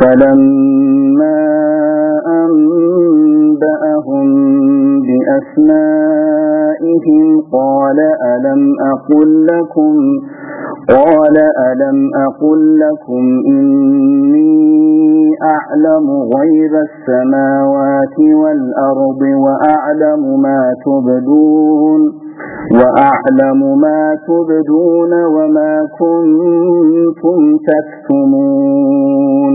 فلما أنبأهم بأسمائهم قال ألم أقل لكم قال ألم أقل لكم إني أعلم غيب السماوات والأرض وأعلم ما تبدون وأعلم ما تبدون وما كنتم تكتمون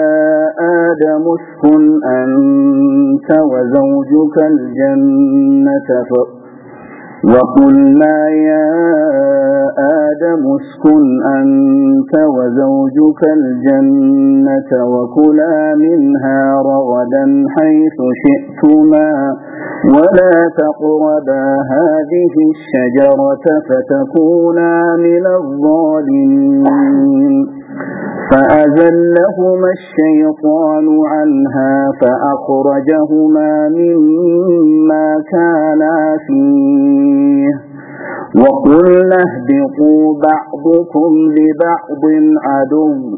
آدم اسكن أنت وزوجك الجنة ف... وقلنا يا آدم اسكن أنت وزوجك الجنة وكلا منها رغدا حيث شئتما ولا تقربا هذه الشجرة فتكونا من الظالمين. فأزلهما الشيطان عنها فأخرجهما مما كانا فيه. وقلنا اهبطوا بعضكم لبعض عدو.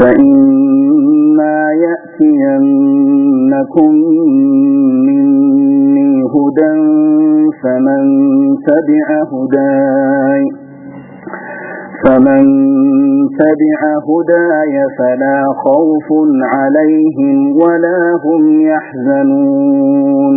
فإما يأتينكم مني هدى فمن تبع هداي فمن تبع هداي فلا خوف عليهم ولا هم يحزنون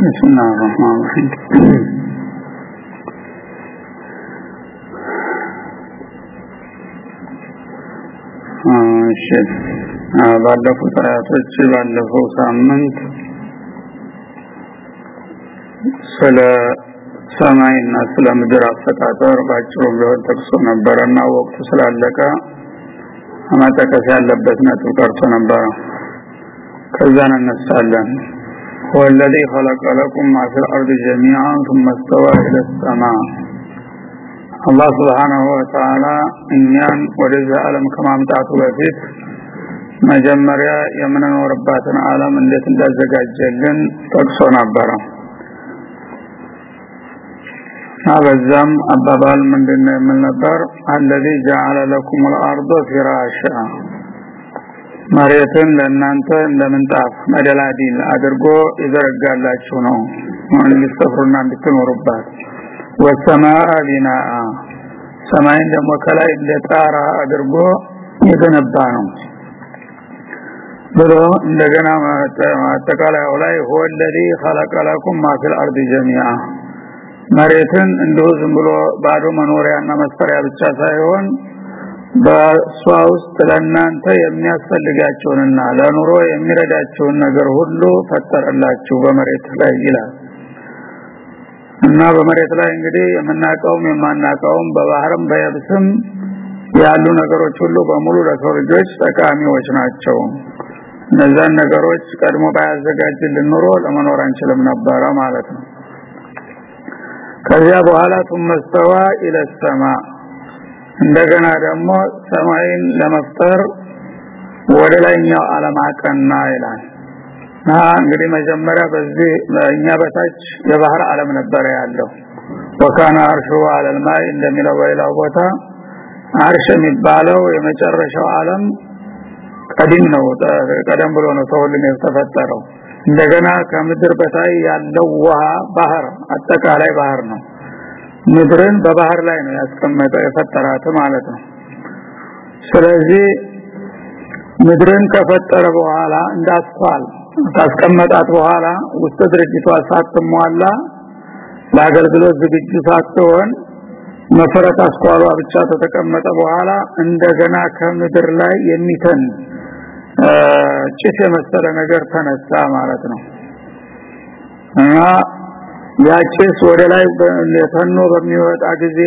بسم الله الرحمن الرحيم እሺ ባለፉት አያቶች ባለፈው ሳምንት ስለ ሰማይና ስለ ምድር አፈጣጠር ባጭሩ ቢሆን ጠቅሶ ነበረና ወቅቱ ስላለቀ ማጠቀስ ያለበት ነጥብ ቀርቶ ነበረ ከዛ እንነሳለን هو الذي خلق لكم ما في الأرض جميعا ثم استوى إلى السماء الله سبحانه وتعالى እኛን ወደዚህ ዓለም ከማምጣቱ በፊት መጀመሪያ የምንኖርባትን ዓለም እንዴት እንዳዘጋጀልን ጠቅሶ ነበረ በዛም አባባል ምንድነው የምል ነበር الذي جعل لكم الارض فراشا መሬትን ለእናንተ እንደምንጣፍ መደላዲል አድርጎ ይዘረጋላችሁ ነው እንድትሰፍሩና እንድትኖሩባት ወሰማአ ቢናአ ሰማይን ደግሞ ከላይ እንደ ጣራ አድርጎ የገነባ ነው ብሎ እንደገና ማጠቃለያው ላይ هو الذي خلق لكم ما في الارض جميعا መሬትን እንዲሁ ዝም ብሎ ባዶ መኖሪያና መስፈሪያ ብቻ ሳይሆን በሷ ውስጥ ለእናንተ የሚያስፈልጋቸውንና ለኑሮ የሚረዳቸውን ነገር ሁሉ ፈጠረላችሁ በመሬት ላይ ይላል። እና በመሬት ላይ እንግዲህ የምናቀውም የማናቀውም በባህርም በየብስም ያሉ ነገሮች ሁሉ በሙሉ ለሰው ልጆች ጠቃሚዎች ናቸው። እነዛን ነገሮች ቀድሞ ባያዘጋጅልን ኑሮ ለመኖር አንችልም ነበረ ማለት ነው። ከዚያ በኋላ ቱመስተዋ ኢለሰማ እንደገና ደግሞ ሰማይን ለመፍጠር ወደ ላይኛው ዓለም አቀና ይላል። እንግዲህ መጀመሪያ በዚህ እኛ በታች የባህር ዓለም ነበረ ያለው። ወካና አርሹ አለል ማይ እንደሚለው በሌላው ቦታ አርሽ የሚባለው የመጨረሻው ዓለም ቀዲም ነው ቀደም ብሎ ነው ተወልን የተፈጠረው። እንደገና ከምድር በታይ ያለው ውሃ ባህር አጠቃላይ ባህር ነው ምድርን በባህር ላይ ነው ያስቀመጠው የፈጠራት ማለት ነው። ስለዚህ ምድርን ከፈጠረ በኋላ እንዳስኳል ካስቀመጣት በኋላ ውስጥ ድርጅቷ ሳትሟላ ለአገልግሎት ዝግጁ ሳትሆን መሰረት አስኳሏ ብቻ ተተቀመጠ በኋላ እንደገና ከምድር ላይ የሚተን ጭስ የመሰለ ነገር ተነሳ ማለት ነው። እና ያጭስ ወደ ላይ ተኖ በሚወጣ ጊዜ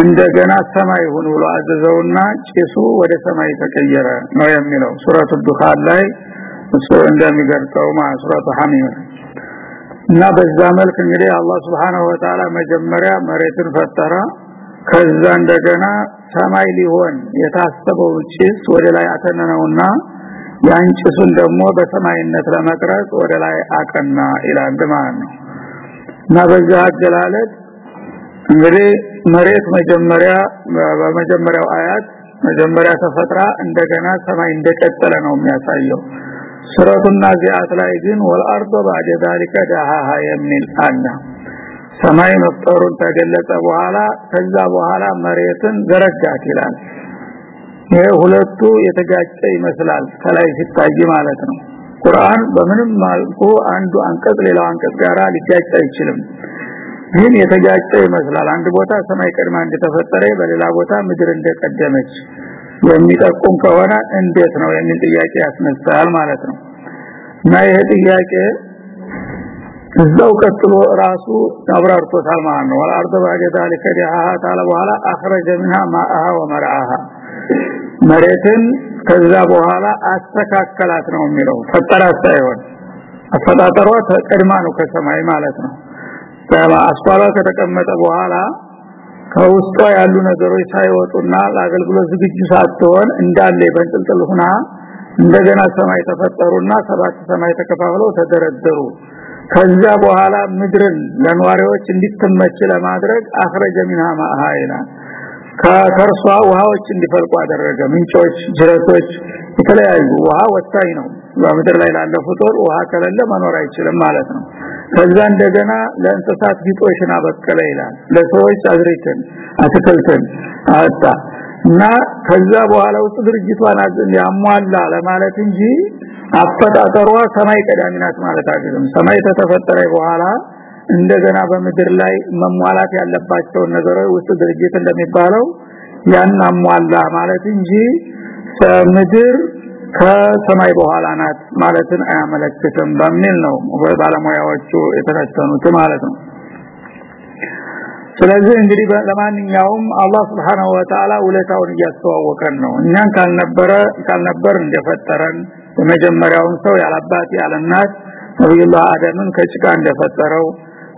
እንደገና ሰማይ ሁን ብሎ አዘዘውና ጭሱ ወደ ሰማይ ተቀየረ ነው የሚለው። ሱረቱ ዱኻን ላይ እሱ እንደሚገልጸው ማለት ሱረቱ ሐሚም። እና በዛ መልክ እንግዲህ አላህ Subhanahu Wa መጀመሪያ መሬትን ፈጠረ። ከዛ እንደገና ሰማይ ሊሆን የታሰበው ጭስ ወደ ላይ አተነነውና ያን ጭሱን ደግሞ በሰማይነት ለመቅረጽ ወደ ላይ አቀና ይላል ነው እና በዛ አገላለጥ እንግዲህ መሬት መጀመሪያ በመጀመሪያው አያት መጀመሪያ ተፈጥራ እንደገና ሰማይ እንደቀጠለ ነው የሚያሳየው ሱረቱና ዚአት ላይ ግን ወልአርዶ ባደ ذلك دهاها የሚል አለ ሰማይ መፍጠሩን ተገለጸ በኋላ ከዛ በኋላ መሬትን ዘረጋት ይላል ይሄ ሁለቱ የተጋጨ ይመስላል ከላይ ሲታይ ማለት ነው ቁርአን በምንም መልኩ አንዱ አንቀጽ ሌላው አንቀጽ ጋር ሊጋጭ አይችልም። ይህን የተጋጨ ይመስላል። አንድ ቦታ ሰማይ ቀድማ እንደተፈጠረ በሌላ ቦታ ምድር እንደቀደመች የሚጠቁም ከሆነ እንዴት ነው የሚል ጥያቄ ያስነሳል ማለት ነው። እና ይህ ጥያቄ እዛው ቀጥሎ ራሱ አብራርቶታል ማለት ነው። ወልአርደ ባደ ذلك دها በኋላ አخرج منها ماءها ومرعاها መሬትን ከዛ በኋላ አስተካከላት ነው የሚለው። ፈጠራት ሳይሆን አፈጣጠሯ ተቀድማ ነው ከሰማይ ማለት ነው። አስኳሏ ከተቀመጠ በኋላ ከውስጧ ያሉ ነገሮች ሳይወጡና ለአገልግሎት ዝግጁ ሳትሆን እንዳለ በእንጥልጥል ሆና እንደገና ሰማይ ተፈጠሩና ሰባት ሰማይ ተከፋፍለው ተደረደሩ። ከዛ በኋላ ምድርን ለኗሪዎች እንዲትመች ለማድረግ አخرج منها ماء ከከርሷ ውሃዎች እንዲፈልቁ አደረገ። ምንጮች ጅረቶች የተለያዩ ውሃ ወሳኝ ነው። በምድር ላይ ላለ ፍጡር ውሃ ከሌለ መኖር አይችልም ማለት ነው። ከዛ እንደገና ለእንስሳት ቢጦሽና በቀለ ይላል። ለሰዎች አዝሪትን አትክልትን አጣ እና ከዛ በኋላ ውስጥ ድርጅቷን ያሟላ ለማለት እንጂ አፈጣጠሯ ሰማይ ቀዳሚ ናት ማለት አይደለም። ሰማይ ተተፈጠረ በኋላ እንደገና በምድር ላይ መሟላት ያለባቸው ነገሮች ውስጥ ድርጅት እንደሚባለው ያን አሟላ ማለት እንጂ ምድር ከሰማይ በኋላ ናት ማለትን አያመለክትም በሚል ነው ባለሙያዎቹ የተነተኑት ማለት ነው። ስለዚህ እንግዲህ ለማንኛውም አላህ Subhanahu Wa Ta'ala ውለታውን እያስተዋወቀን ነው። እኛን ካልነበረ ካልነበር እንደፈጠረን የመጀመሪያውን ሰው ያላባት ያለናት ነብዩላህ አደምን ከጭቃ እንደፈጠረው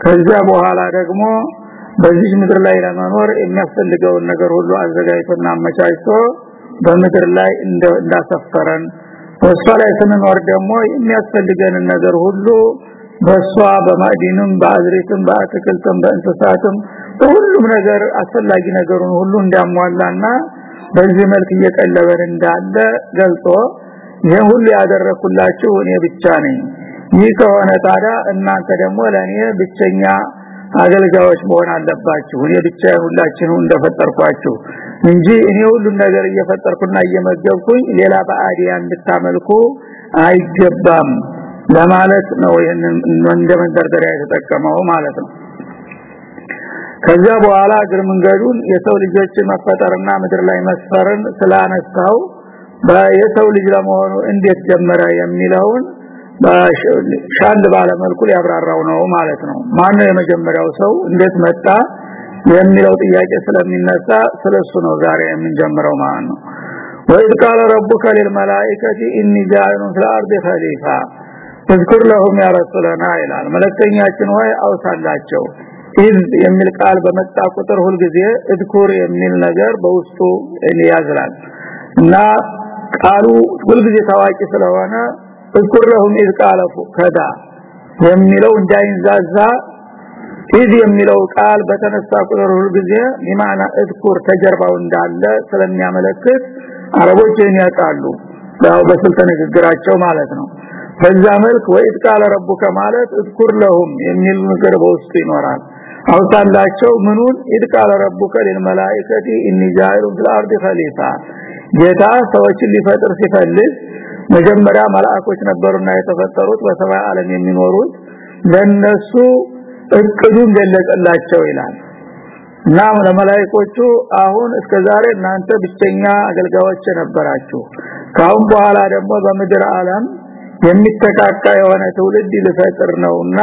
ከዚያ በኋላ ደግሞ በዚህ ምድር ላይ ለመኖር የሚያስፈልገውን ነገር ሁሉ አዘጋጅቶና አመቻችቶ በምድር ላይ እንዳሰፈረን በሷ ላይ ስንኖር ደግሞ የሚያስፈልገንን ነገር ሁሉ በሷ በማዕዲንም በአዝሪትም በአትክልትም በእንስሳትም ሁሉም ነገር አስፈላጊ ነገሩን ሁሉ እንዳሟላና በዚህ መልክ እየቀለበን እንዳለ ገልጾ ይሄ ሁሉ ያደረኩላችሁ እኔ ብቻ ነኝ ይህ ከሆነ ታዲያ እናንተ ደግሞ ለኔ ብቸኛ አገልጋዮች መሆን አለባችሁ። እኔ ብቻ ሁላችሁን እንደፈጠርኳችሁ እንጂ እኔ ሁሉን ነገር እየፈጠርኩና እየመገብኩኝ ሌላ በአዲያ እንድታመልኩ አይገባም ለማለት ነው ይሄንን እንደ የተጠቀመው ማለት ነው። ከዛ በኋላ እግር መንገዱን የሰው ልጆች መፈጠርና ምድር ላይ መስፈርን ስላነሳው የሰው ልጅ ለመሆኑ እንዴት ጀመረ የሚለውን ሻል ባለ መልኩ ያብራራው ነው ማለት ነው። ማን የመጀመሪያው ሰው? እንዴት መጣ? የሚለው ጥያቄ ስለሚነሳ ስለሱ ነው ዛሬ የምንጀምረው ማለት ነው። وإذ قال ربك للملائكة إني جاعل في الأرض خليفة። اذكر لهم يا رسولنا ይላል። ሆይ አውሳላቸው። ኢዝ የሚል ቃል በመጣ ቁጥር ሁልጊዜ اذكر የሚል ነገር በውስጡ ያዝራል እና ቃሉ ሁልጊዜ ታዋቂ ስለሆነ إذ قال كذا የሚለው እንዳይንዛዛ ኢዝ የሚለው ቃል በተነሳ ቁጥር ሁልጊዜ بمعنى اذكر ተጀርባው እንዳለ ስለሚያመለክት አረቦች ያውቃሉ። ያው በስልተ ንግግራቸው ማለት ነው። በዛ መልክ وإذ قال ربك ማለት اذكر لهم የሚል ነገር በውስጡ ይኖራል። አውሳላቸው ምኑን? إذ قال ربك للملائكة إني جاعل في الأرض خليفة። ጌታ ሰዎችን ሊፈጥር ሲፈልግ መጀመሪያ መላእኮች ነበሩና የተፈጠሩት በሰማይ ዓለም የሚኖሩት። ለነሱ እቅዱን ገለጸላቸው ይላል። እና ለመላእክቶቹ አሁን እስከዛሬ እናንተ ብቸኛ አገልጋዮች ነበራችሁ ካሁን በኋላ ደግሞ በምድር ዓለም የሚተካካ የሆነ ትውልድ ልፈጥር ነውና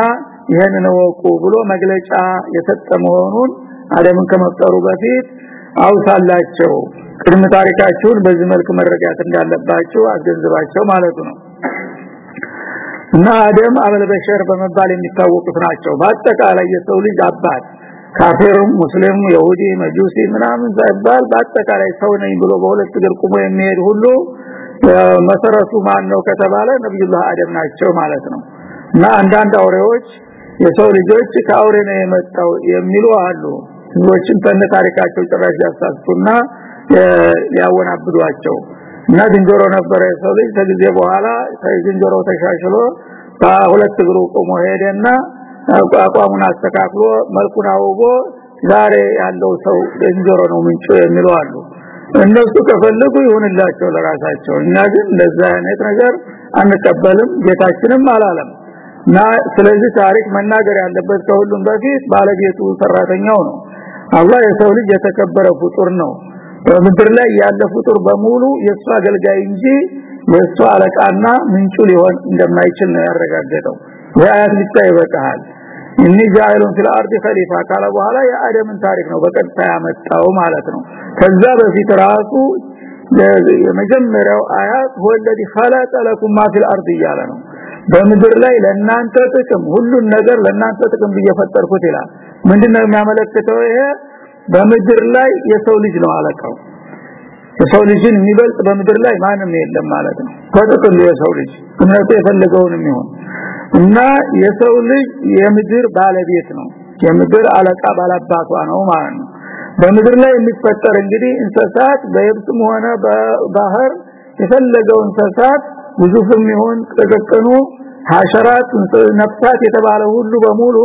ይሄንን ወቁ ብሎ መግለጫ የሰጠ መሆኑን አለምን ከመፍጠሩ በፊት አውሳላቸው ቅድመ ታሪካችሁን በዚህ መልክ መረዳት እንዳለባችሁ አስገንዝባቸው ማለቱ ነው። እና አደም አበልበሸር በመባል የሚታወቁት ናቸው። በአጠቃላይ የሰው ልጅ አባት ካፊርም ሙስሊም ይሁዲ መጁሲ ምናምን ሳይባል በአጠቃላይ ሰው ነኝ ብሎ በሁለት እግር ቆሞ የሚሄድ ሁሉ መሰረቱ ማን ነው ከተባለ ነብዩላህ አደም ናቸው ማለት ነው። እና አንዳንድ አውሬዎች የሰው ልጆች ከአውሬ ነው የመጣው የሚሉ አሉ። ሰዎችን ተነ ታሪካቸው ጭራሽ ያሳስቱና ሊያወናብዷቸው እና ዝንጀሮ ነበረ። የሰው ልጅ ከጊዜ በኋላ ዝንጀሮ ተሻሽሎ በሁለት እግሩ ቆሞ ሄደና አቋሙን አስተካክሎ መልኩን አውቦ ዛሬ ያለው ሰው ዝንጀሮ ነው ምንጩ የሚሉ አሉ። እነሱ ከፈለጉ ይሁንላቸው ለራሳቸው እኛ ግን ለዛ አይነት ነገር አንቀበልም ጌታችንም አላለም። እና ስለዚህ ታሪክ መናገር ያለበት ከሁሉም በፊት ባለቤቱ ሰራተኛው ነው። አላህ የሰው ልጅ የተከበረ ፍጡር ነው በምድር ላይ ያለ ፍጡር በሙሉ የሱ አገልጋይ እንጂ የሱ አለቃና ምንጩ ሊሆን እንደማይችል ነው ያረጋገጠው ያያት ብቻ ይበቃል እኒ ጃኢሉን ፊል አርዲ ኸሊፋ ካለ በኋላ የአደምን ታሪክ ነው በቀጥታ ያመጣው ማለት ነው ከዛ በፊት ራሱ የመጀመሪያው አያት ወለዲ خلق لكم ما في الارض እያለ ነው በምድር ላይ ለናንተ ጥቅም ሁሉን ነገር ለናንተ ጥቅም እየፈጠርኩት ይላል ምንድነው የሚያመለክተው ይሄ በምድር ላይ የሰው ልጅ ነው አለቃው። የሰው ልጅን የሚበልጥ በምድር ላይ ማንም የለም ማለት ነው። ከጥቅም የሰው ልጅ እምነቱ የፈለገውንም ይሁን እና የሰው ልጅ የምድር ባለቤት ነው። የምድር አለቃ ባላባቷ ነው ማለት ነው። በምድር ላይ የሚፈጠር እንግዲህ እንስሳት በየብስም ሆነ በባህር የፈለገው እንስሳት ግዙፍም ይሁን ጥቅቅኑ ሐሸራት ነፍሳት የተባለ ሁሉ በሙሉ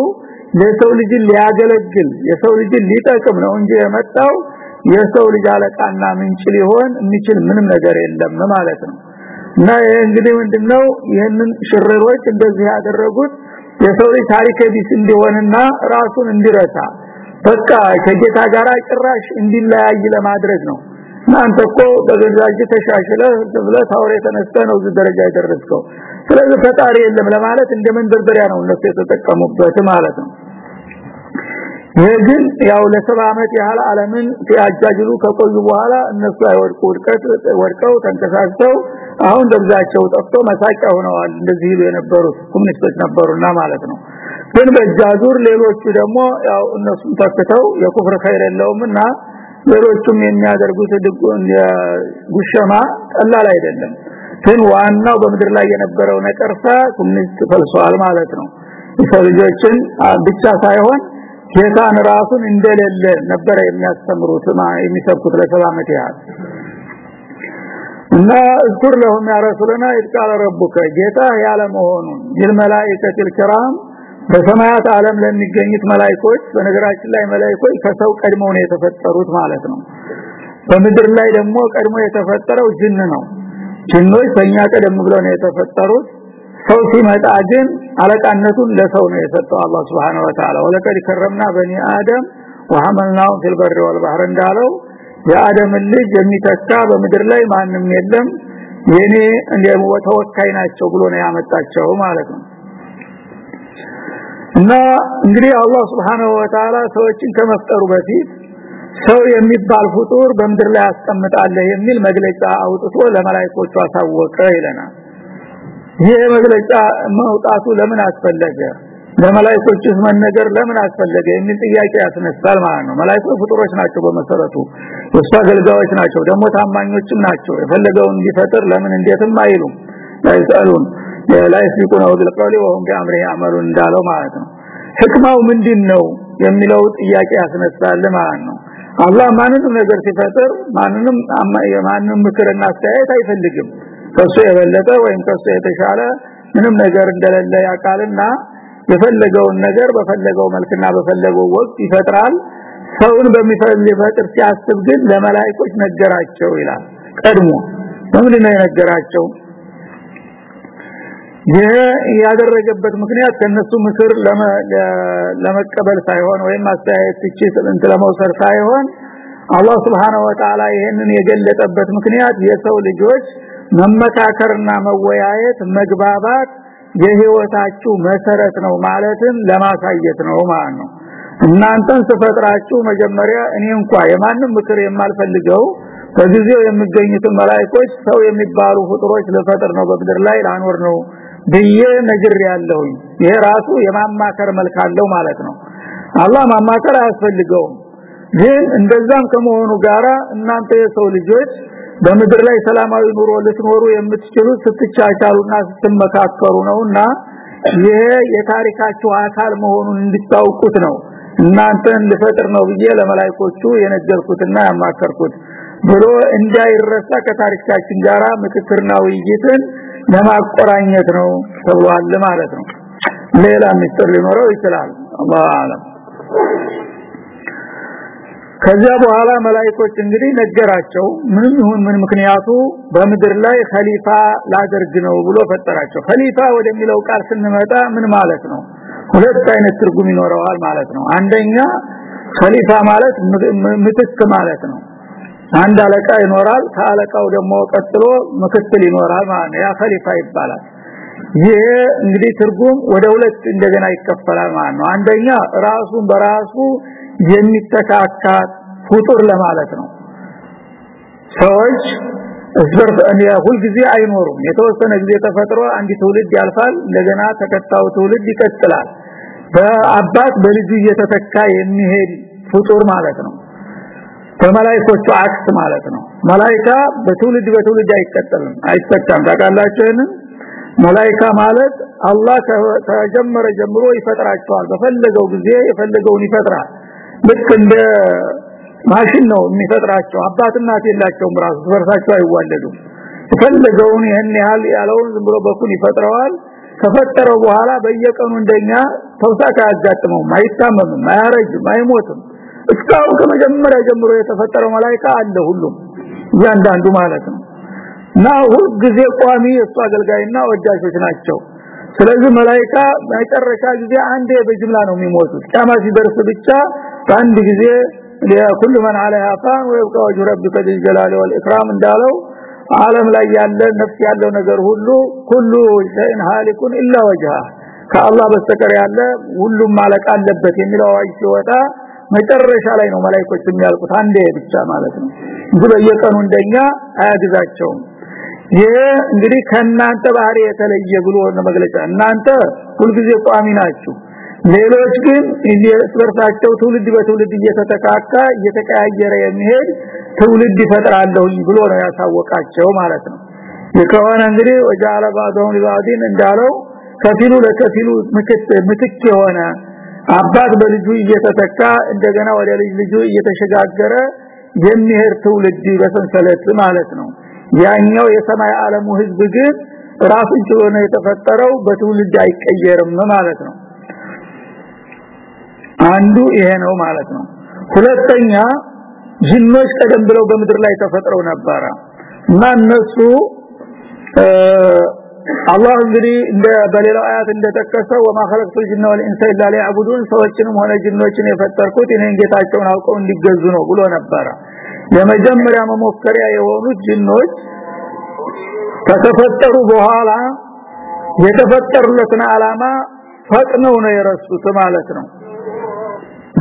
ለሰው ልጅ ሊያገለግል የሰው ልጅ ሊጠቅም ነው እንጂ የመጣው የሰው ልጅ አለቃና ምንጭ ሊሆን የሚችል ምንም ነገር የለም ማለት ነው። እና እንግዲህ ምንድነው? ይህንን ሽረሮች እንደዚህ ያደረጉት የሰው ልጅ ታሪክ ቢስ እንዲሆንና ራሱን እንዲረሳ በቃ ከጌታ ጋር ጭራሽ እንዲለያይ ለማድረግ ነው። እናንተ እኮ በገዛጅ ተሻሽለ ብለ ታውሬ ተነስተ ነው እዚህ ደረጃ የደረስከው። ስለዚህ ፈጣሪ የለም ለማለት እንደ መንደርደሪያ ነው እነሱ የተጠቀሙበት ማለት ነው ይህ ግን ያው ለሰባ ዓመት ያህል ዓለምን ሲያጃጅሉ ከቆዩ በኋላ እነሱ አይወድቁ ውድቀት ወድቀው ተንከሳስተው አሁን ደብዛቸው ጠፍቶ መሳቂያ ሆነዋል። እንደዚህ ይሉ የነበሩት ኮሙኒስቶች ነበሩና ማለት ነው። ግን በጃዙር ሌሎቹ ደግሞ ያው እነሱም ተክተው የኩፍር ኸይር የለውምና ሌሎቹም የሚያደርጉት ጉሸማ ቀላል አይደለም። ግን ዋናው በምድር ላይ የነበረው ነቀርሳ ኮሙኒስት ፈልሷል ማለት ነው። የሰው ልጆችን ብቻ ሳይሆን ጌታን ራሱን እንደሌለ ነበረ የሚያስተምሩት የሚሰብኩት ለሰባ ያህል። እና እዝኩር ለሁም ያ ረሱልና ይቃለ ረቡከ ጌታ ያለ መሆኑን ለመላእክተል kiram በሰማያት ዓለም ለሚገኙት መላእክቶች በነገራችን ላይ መላእክቶች ከሰው ቀድመው ነው የተፈጠሩት ማለት ነው። በምድር ላይ ደግሞ ቀድሞ የተፈጠረው ጅን ነው። ጅኖች በእኛ ቀደም ብለው ነው የተፈጠሩት ሰው ሲመጣ ግን አለቃነቱን ለሰው ነው የሰጠው አላህ Subhanahu Wa Ta'ala ወለቀድ ከረምና በኒ አደም ወሐመልናው ፊል በሪ ወልባህር እንዳለው የአደም ልጅ የሚተካ በምድር ላይ ማንም የለም የኔ እንደሞ ተወካይ ናቸው ብሎ ነው ያመጣቸው ማለት ነው። እና እንግዲህ አላህ Subhanahu Wa Ta'ala ሰዎችን ከመፍጠሩ በፊት ሰው የሚባል ፍጡር በምድር ላይ አስቀምጣለህ የሚል መግለጫ አውጥቶ ለመላእክቶቹ አሳወቀ ይለናል ይሄ መግለጫ መውጣቱ ለምን አስፈለገ? ለመላእክቶችስ መነገር ለምን አስፈለገ? የሚል ጥያቄ ያስነሳል ማለት ነው። መላእክቶች ፍጡሮች ናቸው በመሰረቱ። የሷ አገልጋዮች ናቸው። ደግሞ ታማኞችም ናቸው። የፈለገውን እንዲፈጥር ለምን እንዴትም አይሉም። ላይሰሉን ላይስቢቁነ ወልቀውሊ ወሁም ቢአምሪ ያመሉን እንዳለው ማለት ነው። ህክማው ምንድነው? የሚለው ጥያቄ ያስነሳል ማለት ነው። አላህ ማንንም ነገር ሲፈጥር ማንንም የማንንም ምክርና አስተያየት አይፈልግም ከሱ የበለጠ ወይም ከሱ የተሻለ ምንም ነገር እንደሌለ ያቃልና የፈለገውን ነገር በፈለገው መልክና በፈለገው ወቅት ይፈጥራል። ሰውን በሚፈልግ ሲያስብ ግን ለመላእክቶች ነገራቸው ይላል። ቀድሞ በምንድን ነው የነገራቸው? ያደረገበት ምክንያት ከነሱ ምክር ለመቀበል ሳይሆን ወይም አስተያየት ትችት እንት ለመውሰድ ሳይሆን አላህ Subhanahu Wa Ta'ala ይሄንን የገለጠበት ምክንያት የሰው ልጆች መመካከርና መወያየት መግባባት የህይወታችሁ መሰረት ነው ማለትን ለማሳየት ነው ማለት ነው። እናንተን ስፈጥራችሁ መጀመሪያ እኔ እንኳን የማንም ምክር የማልፈልገው በጊዜው የሚገኙትን መላእክቶች ሰው የሚባሉ ፍጡሮች ለፈጥር ነው በምድር ላይ ላኖር ነው ብዬ ነግር ያለሁኝ ይሄ ራሱ የማማከር መልክ አለው ማለት ነው። አላህ ማማከር አያስፈልገውም። ግን እንደዛም ከመሆኑ ጋራ እናንተ የሰው ልጆች በምድር ላይ ሰላማዊ ኑሮ ልትኖሩ የምትችሉት ስትቻቻሉና ስትመካከሩ ነውና ይሄ የታሪካችሁ አካል መሆኑን እንድታውቁት ነው። እናንተን ልፈጥር ነው ብዬ ለመላእክቶቹ የነገርኩትና ያማከርኩት ብሎ እንዳይረሳ ከታሪካችን ጋራ ምክክርና ውይይትን ለማቆራኘት ነው ተብሏል ማለት ነው። ሌላ ምስጢር ሊኖረው ይችላል። አላህ አለም ከዚያ በኋላ መላእክቶች እንግዲህ ነገራቸው። ምንም ይሁን ምን ምክንያቱ በምድር ላይ ኸሊፋ ላደርግ ነው ብሎ ፈጠራቸው። ኸሊፋ ወደሚለው ቃል ስንመጣ ምን ማለት ነው? ሁለት አይነት ትርጉም ይኖረዋል ማለት ነው። አንደኛ ኸሊፋ ማለት ምትክ ማለት ነው። አንድ አለቃ ይኖራል ከአለቃው ደግሞ ቀጥሎ ምክትል ይኖራል ማለት ነው። ያ ኸሊፋ ይባላል። ይሄ እንግዲህ ትርጉም ወደ ሁለት እንደገና ይከፈላል ማለት ነው። አንደኛ ራሱን በራሱ የሚተካካ ፍጡር ለማለት ነው። ሰዎች እስበርት ሁል ጊዜ አይኖሩም። የተወሰነ ጊዜ ተፈጥሮ አንድ ትውልድ ያልፋል እንደገና ተከታው ትውልድ ይቀጥላል። በአባት በልጁ እየተተካ የሚሄድ ፍጡር ማለት ነው። በመላእክቶቹ አክስ ማለት ነው። መላእክታ በትውልድ በትውልድ አይቀጥልም አይተካም። ይሄንን? መላእክታ ማለት አላህ ተጀመረ ጀምሮ ይፈጥራቸዋል። በፈለገው ጊዜ የፈለገውን ይፈጥራል ልክ እንደ ማሽን ነው የሚፈጥራቸው። አባት እናት የላቸውም ራሱ ወርሳቸው አይዋለዱም። የፈለገውን ይሄን ያህል ያለውን ዝም ብሎ በኩል ይፈጥረዋል። ከፈጠረው በኋላ በየቀኑ እንደኛ ተውሳካ አያጋጥመውም አይታመምም አያረጅም አይሞትም። እስካሁን ከመጀመሪያ ጀምሮ የተፈጠረው መላእክት አለ ሁሉም እያንዳንዱ ማለት ነው። እና ሁሉ ጊዜ ቋሚ እሱ አገልጋይና ወዳጆች ናቸው። ስለዚህ መላእክት መጨረሻ ጊዜ አንዴ በጅምላ ነው የሚሞቱት። ቂያማ ሲደርስ ብቻ በአንድ ጊዜ ለኩሉ من عليها فان ويبقى وجه ربك ذي الجلال والاكرام እንዳለው ዓለም ላይ ያለ ነፍስ ያለው ነገር ሁሉ ሁሉ ሸይን ሃሊኩን ኢላ ወጅሃ ከአላህ በስተቀር ያለ ሁሉም ማለቅ አለበት የሚለው አዋጅ ሲወጣ መጨረሻ ላይ ነው መላእክቶች የሚያልቁት አንዴ ብቻ ማለት ነው እንጂ በየቀኑ እንደኛ አያግዛቸውም ይሄ እንግዲህ ከናንተ ባህሪ የተለየ ብሎ መግለጫ እናንተ ሁልጊዜ ቋሚ ናችሁ ሌሎች ግን እየስበርታቸው ትውልድ በትውልድ እየተተካካ እየተቀያየረ የሚሄድ ትውልድ ይፈጥራለሁ ብሎ ነው ያሳወቃቸው ማለት ነው። የከሆነ እንግዲህ ወጃለ ሊባዲን እንዳለው ከፊሉ ለከፊሉ ምትክ የሆነ አባት በልጁ እየተተካ እንደገና ወደ ልጅ ልጁ እየተሸጋገረ የሚሄድ ትውልድ በሰንሰለት ማለት ነው። ያኛው የሰማይ ዓለሙ ህዝብ ግን ራሱን ችሎ የተፈጠረው በትውልድ አይቀየርም ማለት ነው አንዱ ይሄ ነው ማለት ነው ሁለተኛ ጅኖች ቀደም ብለው በምድር ላይ ተፈጥረው ነበረ እና እነሱ አላህ እንግዲህ እንደ በሌላው አያት እንደተከሰው ወማ خلقت الجن والانس الا ليعبدون ሰዎችንም ሆነ ጅኖችን የፈጠርኩት እኔን ጌታቸውን አውቀው እንዲገዙ ነው ብሎ ነበረ የመጀመሪያ መሞከሪያ የሆኑት ጅኖች ከተፈጠሩ በኋላ የተፈጠሩለትን አላማ ፈጥነው ነው የረሱት ማለት ነው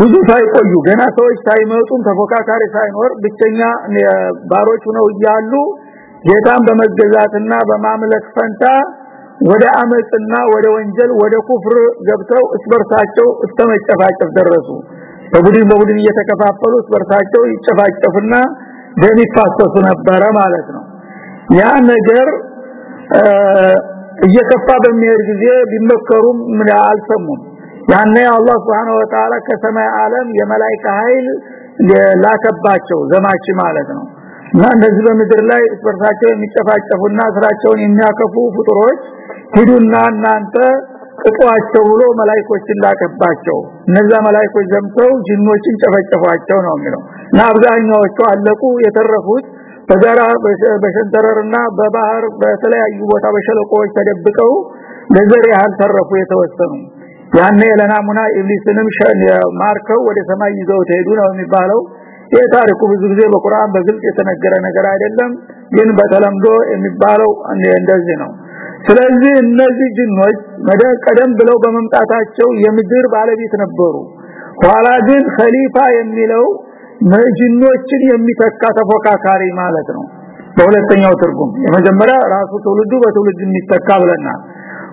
ብዙ ሳይቆዩ ገና ሰዎች ሳይመጡም ተፎካካሪ ሳይኖር ብቸኛ ባሮች ነው እያሉ ጌታን በመገዛትና በማምለክ ፈንታ ወደ አመጽና ወደ ወንጀል ወደ ኩፍር ገብተው እስበርሳቸው እስተመጨፋጨፍ ደረሱ። በቡድን በቡድን እየተከፋፈሉ እስበርሳቸው ይጨፋጨፍና ደም ነበረ ማለት ነው። ያ ነገር እየከፋ በሚሄድ ጊዜ ቢመከሩም አልሰሙም ያኔ አላህ Subhanahu Wa Ta'ala ከሰማይ ዓለም የመላእክት ኃይል ላከባቸው ዘማች ማለት ነው። እና እንደዚህ በምድር ላይ ስበርሳቸው የሚጨፋጨፉና ስራቸውን የሚያከፉ ፍጡሮች ሂዱና እናንተ ቅጧቸው ብሎ መላእክቶችን ላከባቸው። እነዛ መላእክቶች ዘምተው ጅኖችን ጨፈጨፏቸው ነው የሚለው። እና አብዛኛዎቹ አለቁ የተረፉት በጋራ በሸንተረርና በባህር በተለያዩ ቦታ በሸለቆዎች ተደብቀው ለዘር ያህል ተረፉ የተወሰኑ ያኔ ለናሙና ኢብሊስንም ማርከው ወደ ሰማይ ይዘው ተሄዱ ነው የሚባለው። የታሪኩ ብዙ ጊዜ በቁርአን በግልጽ የተነገረ ነገር አይደለም ግን በተለምዶ የሚባለው እንደዚህ ነው። ስለዚህ እነዚህ ጅኖች ቀደም ብለው በመምጣታቸው የምድር ባለቤት ነበሩ። ኋላ ግን ኸሊፋ የሚለው ጅኖችን የሚተካ ተፎካካሪ ማለት ነው። በሁለተኛው ትርጉም የመጀመሪያ ራሱ ትውልዱ በትውልድ የሚተካ ብለና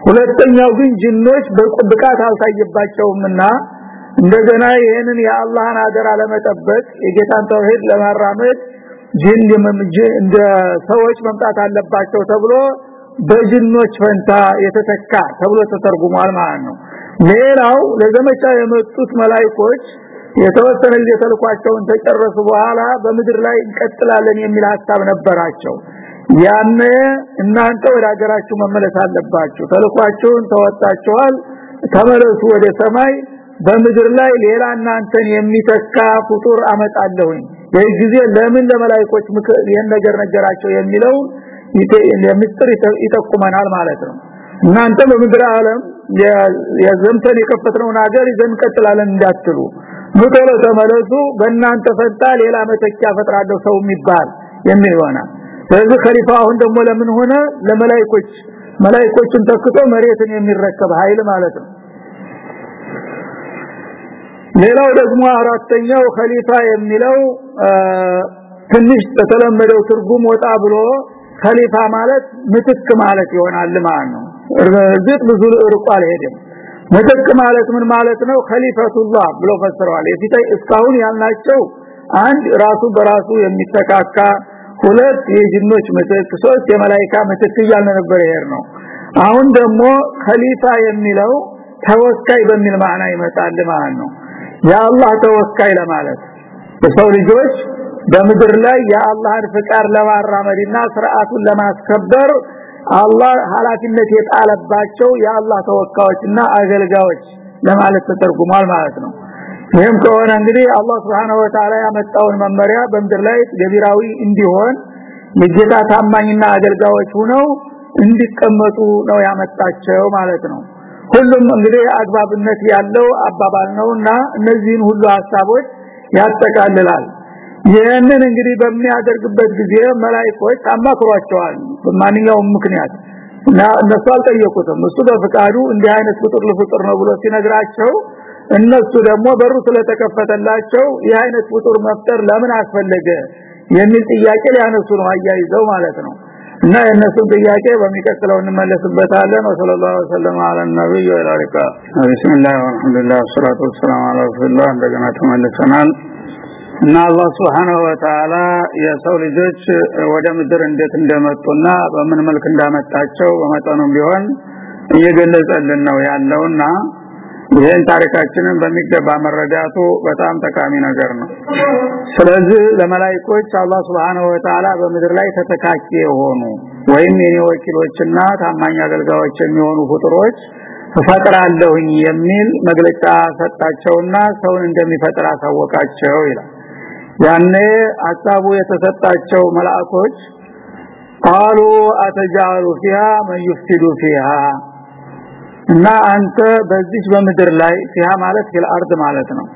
ሁለተኛው ግን ጅኖች በቁብቃት አልታየባቸውምና እንደገና ይሄንን የአላህን አደራ ለመጠበቅ የጌታን ተውሂድ ለማራመድ ጅን እንደ ሰዎች መምጣት አለባቸው ተብሎ በጅኖች ፈንታ የተተካ ተብሎ ተተርጉሟል ማለት ነው። ሌላው ለዘመቻ የመጡት መላእክቶች የተወሰነ ጊዜ ተልኳቸውን ተጨረሱ በኋላ በምድር ላይ እንቀጥላለን የሚል ሐሳብ ነበራቸው ያነ እናንተ ወደ ሀገራችሁ መመለስ አለባችሁ። ተልኳችሁን ተወጣችኋል። ተመለሱ ወደ ሰማይ። በምድር ላይ ሌላ እናንተን የሚተካ ፍጡር አመጣለሁኝ። ይህ ጊዜ ለምን ለመላእክቶች ይሄን ነገር ነገራቸው የሚለው የምስጥር ይጠቁመናል ማለት ነው። እናንተ በምድር ዓለም የዘምተን የከፈትነውን ሀገር ይዘን ቀጥላለን እንዳትሉ። ሙተለ ተመለሱ። በእናንተ ፈንታ ሌላ መተኪያ ፈጥራለሁ ሰው የሚባል የሚል ይሆናል ስለዚህ ኸሊፋ አሁን ደግሞ ለምን ሆነ? ለመላእክቶች። መላእክቶችን ተክቶ መሬትን የሚረከብ ኃይል ማለት ነው። ሌላው ደግሞ አራተኛው ኸሊፋ የሚለው ትንሽ ተተለመደው ትርጉም ወጣ ብሎ ኸሊፋ ማለት ምትክ ማለት ይሆናል ማለት ነው። እርግጥ ብዙ ርቆ አልሄደም። ምትክ ማለት ምን ማለት ነው? ኸሊፈቱላህ ብሎ ፈስረዋል። የፊት እስካሁን ያልናቸው አንድ ራሱ በራሱ የሚተካካ ሁለት የጅኖች ምትክ ሶስት የመላእክት ምትክ እያልን ነበር ይሄር ነው አሁን ደግሞ ኸሊፋ የሚለው ተወካይ በሚል ማዕና ይመጣል ማለት ነው። የአላህ ተወካይ ለማለት የሰው ልጆች በምድር ላይ የአላህን ፍቃድ ለማራመድና ስርዓቱን ለማስከበር አላህ ኃላፊነት የጣለባቸው የአላህ ተወካዮችና አገልጋዮች ለማለት ተተርጉሟል ማለት ነው ይህም ከሆነ እንግዲህ አላህ Subhanahu Wa Ta'ala ያመጣውን መመሪያ በምድር ላይ ገቢራዊ እንዲሆን የጌታ ታማኝና አገልጋዮች ሆነው እንዲቀመጡ ነው ያመጣቸው ማለት ነው። ሁሉም እንግዲህ አግባብነት ያለው አባባል ነውና እነዚህን ሁሉ ሐሳቦች ያጠቃልላል። ይህንን እንግዲህ በሚያደርግበት ጊዜ መላእክቶች አማክሯቸዋል በማንኛውም ምክንያት እና እነሱ አልጠየቁትም። እሱ በፍቃዱ እንዲህ አይነት ፍጡር ለፍጡር ነው ብሎ ሲነግራቸው እነሱ ደግሞ በሩ ስለተከፈተላቸው ይህ አይነት ፍጡር መፍጠር ለምን አስፈለገ የሚል ጥያቄ ሊያነሱ ነው አያይዘው ማለት ነው። እና የእነሱን ጥያቄ በሚቀጥለው እንመለስበታለን። ወሰለላሁ ዐለይሂ ወሰለም ነብዩ ወላሊካ ቢስሚላህ ወልሐምዱሊላህ ወሰላቱ ወሰላሙ ዐላ ረሱሊላህ። እንደገና ተመልሰናል። እና አላህ Subhanahu Wa Ta'ala የሰው ልጆች ወደ ምድር እንዴት እንደመጡና በምን መልክ እንዳመጣቸው በመጠኑም ቢሆን እየገለጸልን ነው ያለውና ይህን ታሪካችንን በሚገባ መረዳቱ በጣም ጠቃሚ ነገር ነው ስለዚህ ለመላእክቶች አላህ Subhanahu Wa Ta'ala በምድር ላይ ተተካኪ የሆኑ ወይም የኔ ወኪሎችና ታማኝ አገልጋዮች የሚሆኑ ፍጡሮች ፈጥራለሁኝ የሚል መግለጫ ሰጣቸውና ሰውን እንደሚፈጥር አሳወቃቸው ይላል ያኔ ሐሳቡ የተሰጣቸው መላእክቶች قالوا اتجعل فيها من يفسد فيها እና አንተ በዚህ በምድር ላይ فيها ማለት في الأرض ማለት ነው።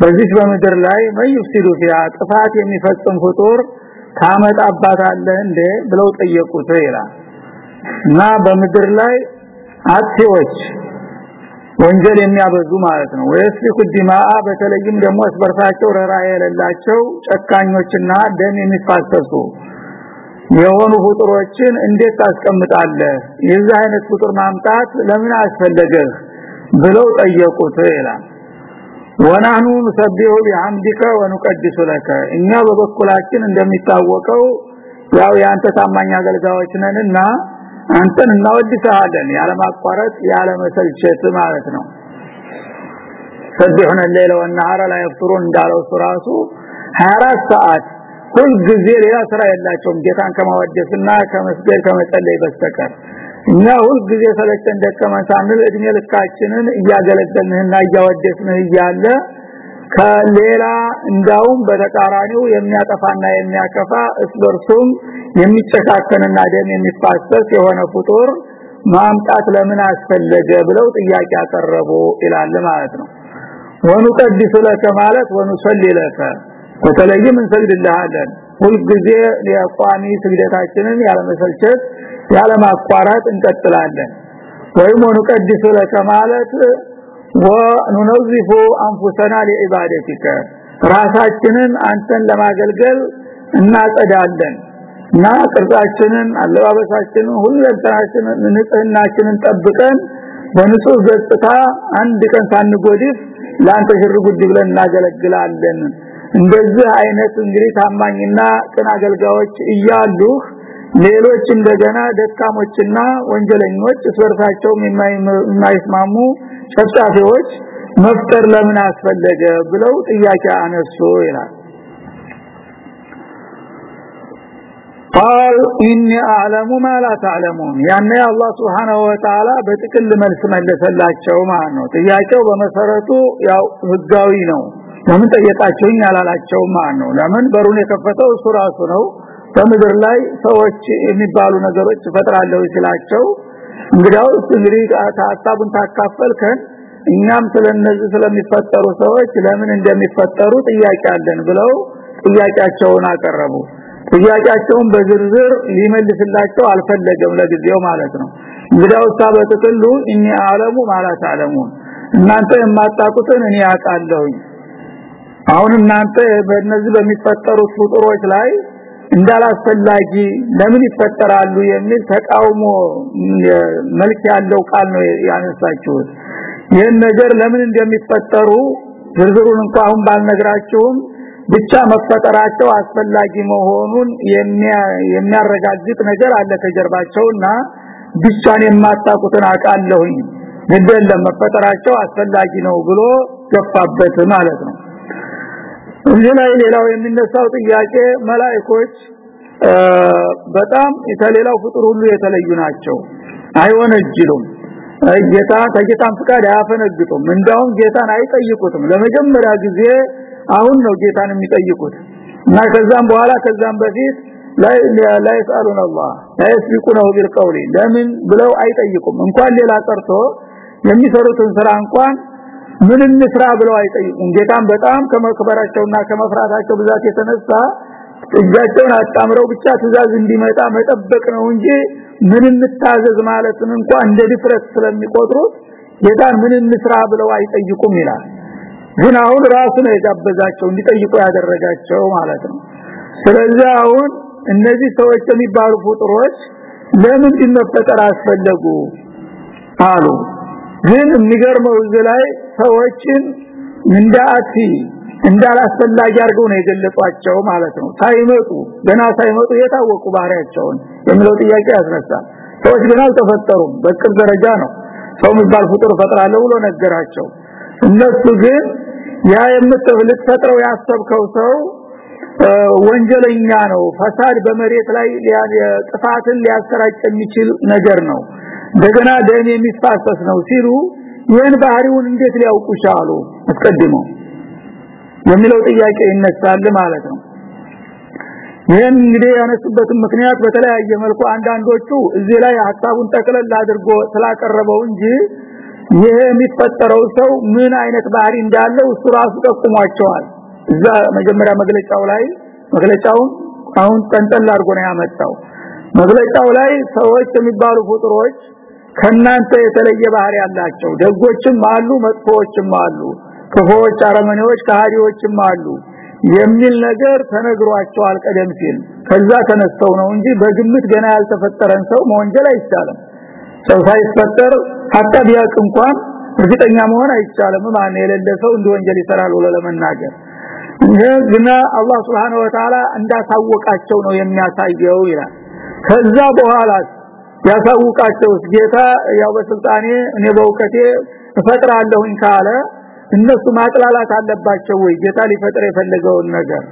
በዚህ በምድር ላይ ويفسد فيها? ጥፋት የሚፈጽም ፍጡር ታመጣባታለህ እንደ ብለው ጠየቁት ይላል። እና በምድር ላይ አጥፊዎች ወንጀል የሚያበዙ ማለት ነው። ወይስሊኩ ዲማአ በተለይም ደግሞ አስበርታቸው ረራ የሌላቸው ጨካኞችና ደም የሚፋሰሱ የሆኑ ፍጡሮችን እንዴት ታስቀምጣለህ? የዚህ አይነት ፍጡር ማምጣት ለምን አስፈለገ ብለው ጠየቁት ይላል። ወናኑ ንሰብሁ ቢሐምዲከ ወንቀድሱ ለከ። እኛ በበኩላችን እንደሚታወቀው ያው ያንተ ታማኝ አገልጋዮች ነንና አንተን እናወድሰሃለን ያለማቋረጥ ያለመሰልቸት ማለት ነው። ሰብሁነ ሌላ ወናሃራ ላይ ፍጡሩን እንዳለው ራሱ 24 ሰዓት ሁል ጊዜ ሌላ ስራ የላቸውም። ጌታን ከማወደስና ከመስገድ ከመጸለይ በስተቀር እኛ ሁል ጊዜ ሰለቸን ደከመን ሳንል እድሜ ልካችንን እያገለገልንህና እያወደስንህ እያለ ከሌላ እንዳውም በተቃራኒው የሚያጠፋና የሚያከፋ እስበርሱም የሚጨካከንና ደም የሚፋሰስ የሆነ ፍጡር ማምጣት ለምን አስፈለገ ብለው ጥያቄ ያቀረቡ ይላል ማለት ነው። ወንቀድስ ለከ ማለት ወንሰሊ ለከ በተለይም እንሰግድልሃለን ሁልጊዜ የቋሚ ስግደታችንን ያለመሰልቸት ያለማቋረጥ እንቀጥላለን። ወይም ወንቀድስ ለከ ማለት አንፉሰና ለዒባደቲከ ራሳችንን አንተን ለማገልገል እናጸዳለን። እና ቅርጻችንን አለባበሳችንን ሁለንተናችንን ንጽህናችንን ጠብቀን በንጹህ ገጽታ አንድ ቀን ሳንጎድፍ ላንተ ሽርጉድ ብለን እናገለግላለን እንደዚህ አይነት እንግዲህ ታማኝና ቅን አገልጋዮች እያሉ ሌሎች እንደገና ደካሞችና ወንጀለኞች እስወርሳቸው የማይስማሙ ጨፍጫፊዎች መፍጠር ለምን አስፈለገ ብለው ጥያቄ አነሱ ይላል قال اني اعلم ما لا تعلمون ያኔ አላህ Subhanahu Wa Ta'ala በጥቅል መልስ መለሰላቸው ማለት ነው ጥያቄው በመሰረቱ ያው ህጋዊ ነው ለምን ጠየቃቸውኝ አላላቸው ማለት ነው ለምን በሩን የከፈተው እሱ ራሱ ነው? በምድር ላይ ሰዎች የሚባሉ ነገሮች ፈጥራለሁ ይችላቸው እንግዲያው እንግዲህ ሐሳቡን ታካፈልከን እኛም ስለነዚህ ስለሚፈጠሩ ሰዎች ለምን እንደሚፈጠሩ ጥያቄ አለን ብለው ጥያቄያቸውን አቀረቡ። ጥያቄያቸውን በዝርዝር ሊመልስላቸው አልፈለገም ለጊዜው ማለት ነው። እንግዲያው በጥቅሉ እኛ ዓለሙ ማለት ዓለሙን እናንተ የማጣቁትን እኔ አውቃለሁኝ አሁን እናንተ በእነዚህ በሚፈጠሩት ፍጡሮች ላይ እንዳላስፈላጊ ለምን ይፈጠራሉ የሚል ተቃውሞ መልክ ያለው ቃል ነው ያነሳችሁት። ይህን ነገር ለምን እንደሚፈጠሩ ዝርዝሩን እንኳን አሁን ባልነግራችሁም ብቻ መፈጠራቸው አስፈላጊ መሆኑን የሚያረጋግጥ ነገር አለ ከጀርባቸውና ብቻን የማታቁትን አቃለሁኝ እንደለም መፈጠራቸው አስፈላጊ ነው ብሎ ገፋበት ማለት ነው እዚህ ላይ ሌላው የሚነሳው ጥያቄ መላእክቶች በጣም የተሌላው ፍጡር ሁሉ የተለዩ ናቸው። አይወነጅሉም። ጌታ ከጌታን ፍቃድ አያፈነግጡም። እንዳውም ጌታን አይጠይቁትም። ለመጀመሪያ ጊዜ አሁን ነው ጌታን የሚጠይቁት። እና ከዛም በኋላ ከዛም በፊት ላይ ቢልቀውሊ ለምን ብለው አይጠይቁም። እንኳን ሌላ ቀርቶ የሚሰሩትን ስራ እንኳን ምን እንስራ ብለው አይጠይቁም። ጌታን በጣም ከመከበራቸውና ከመፍራታቸው ብዛት የተነሳ እጃቸውን አጣምረው ብቻ ትእዛዝ እንዲመጣ መጠበቅ ነው እንጂ ምን እንታዘዝ ማለትን እንኳን እንደ ድፍረት ስለሚቆጥሩት ጌታን ምን እንስራ ብለው አይጠይቁም ይላል። ግን አሁን ራሱ ነው የጋበዛቸው እንዲጠይቁ ያደረጋቸው ማለት ነው። ስለዚህ አሁን እነዚህ ሰዎች የሚባሉ ፍጡሮች ለምን መፈጠር አስፈለጉ? አሉ ግን የሚገርመው እዚህ ላይ ሰዎችን እንዳቲ እንዳላስፈላጊ አድርገው ነው የገለጿቸው ማለት ነው። ሳይመጡ ገና ሳይመጡ የታወቁ ባህሪያቸውን የሚለው ጥያቄ ያስነሳል። ሰዎች ገና አልተፈጠሩም። በቅር ደረጃ ነው ሰው የሚባል ፍጡር ፈጥራለሁ ብሎ ነገራቸው። እነሱ ግን ያ የምትፈልግ ፈጥረው ያሰብከው ሰው ወንጀለኛ ነው። ፈሳድ በመሬት ላይ ጥፋትን ሊያሰራጭ የሚችል ነገር ነው እንደገና ደም የሚፋሰስ ነው ሲሉ ይህን ባህሪውን እንዴት ሊያውቁ ቻሉ? አስቀድመው የሚለው ጥያቄ ይነሳል ማለት ነው። ይህን እንግዲህ ያነሱበትን ምክንያት በተለያየ መልኩ አንዳንዶቹ እዚህ ላይ ሐሳቡን ጠቅለል አድርጎ ስላቀረበው እንጂ ይሄ የሚፈጠረው ሰው ምን አይነት ባህሪ እንዳለው እሱ ራሱ ጠቁሟቸዋል። እዛ መጀመሪያ መግለጫው ላይ መግለጫውን አሁን ጠንጠል አድርጎ ነው ያመጣው። መግለጫው ላይ ሰዎች የሚባሉ ፍጡሮች ከናንተ የተለየ ባህሪ ያላቸው ደጎችም አሉ መጥፎዎችም አሉ ክፉዎች አረመኔዎች ከሃዲዎችም አሉ የሚል ነገር ተነግሯቸዋል ቀደም ሲል። ከዛ ተነስተው ነው እንጂ በግምት ገና ያልተፈጠረን ሰው መወንጀል አይቻልም። ሰው ሳይፈጠር ሀታ ቢያቅ እንኳን እርግጠኛ መሆን አይቻልም። ማን የሌለ ሰው እንደ ወንጀል ይሰራል ብሎ ለመናገር ግና አላህ Subhanahu Wa እንዳሳወቃቸው ነው የሚያሳየው ይላል። ከዛ በኋላ ያሳውቃቸው ጌታ ያው በስልጣኔ እኔ በእውቀቴ እፈጥራለሁኝ ካለ እነሱ ማጥላላት አለባቸው ወይ? ጌታ ሊፈጥር የፈለገውን ነገር።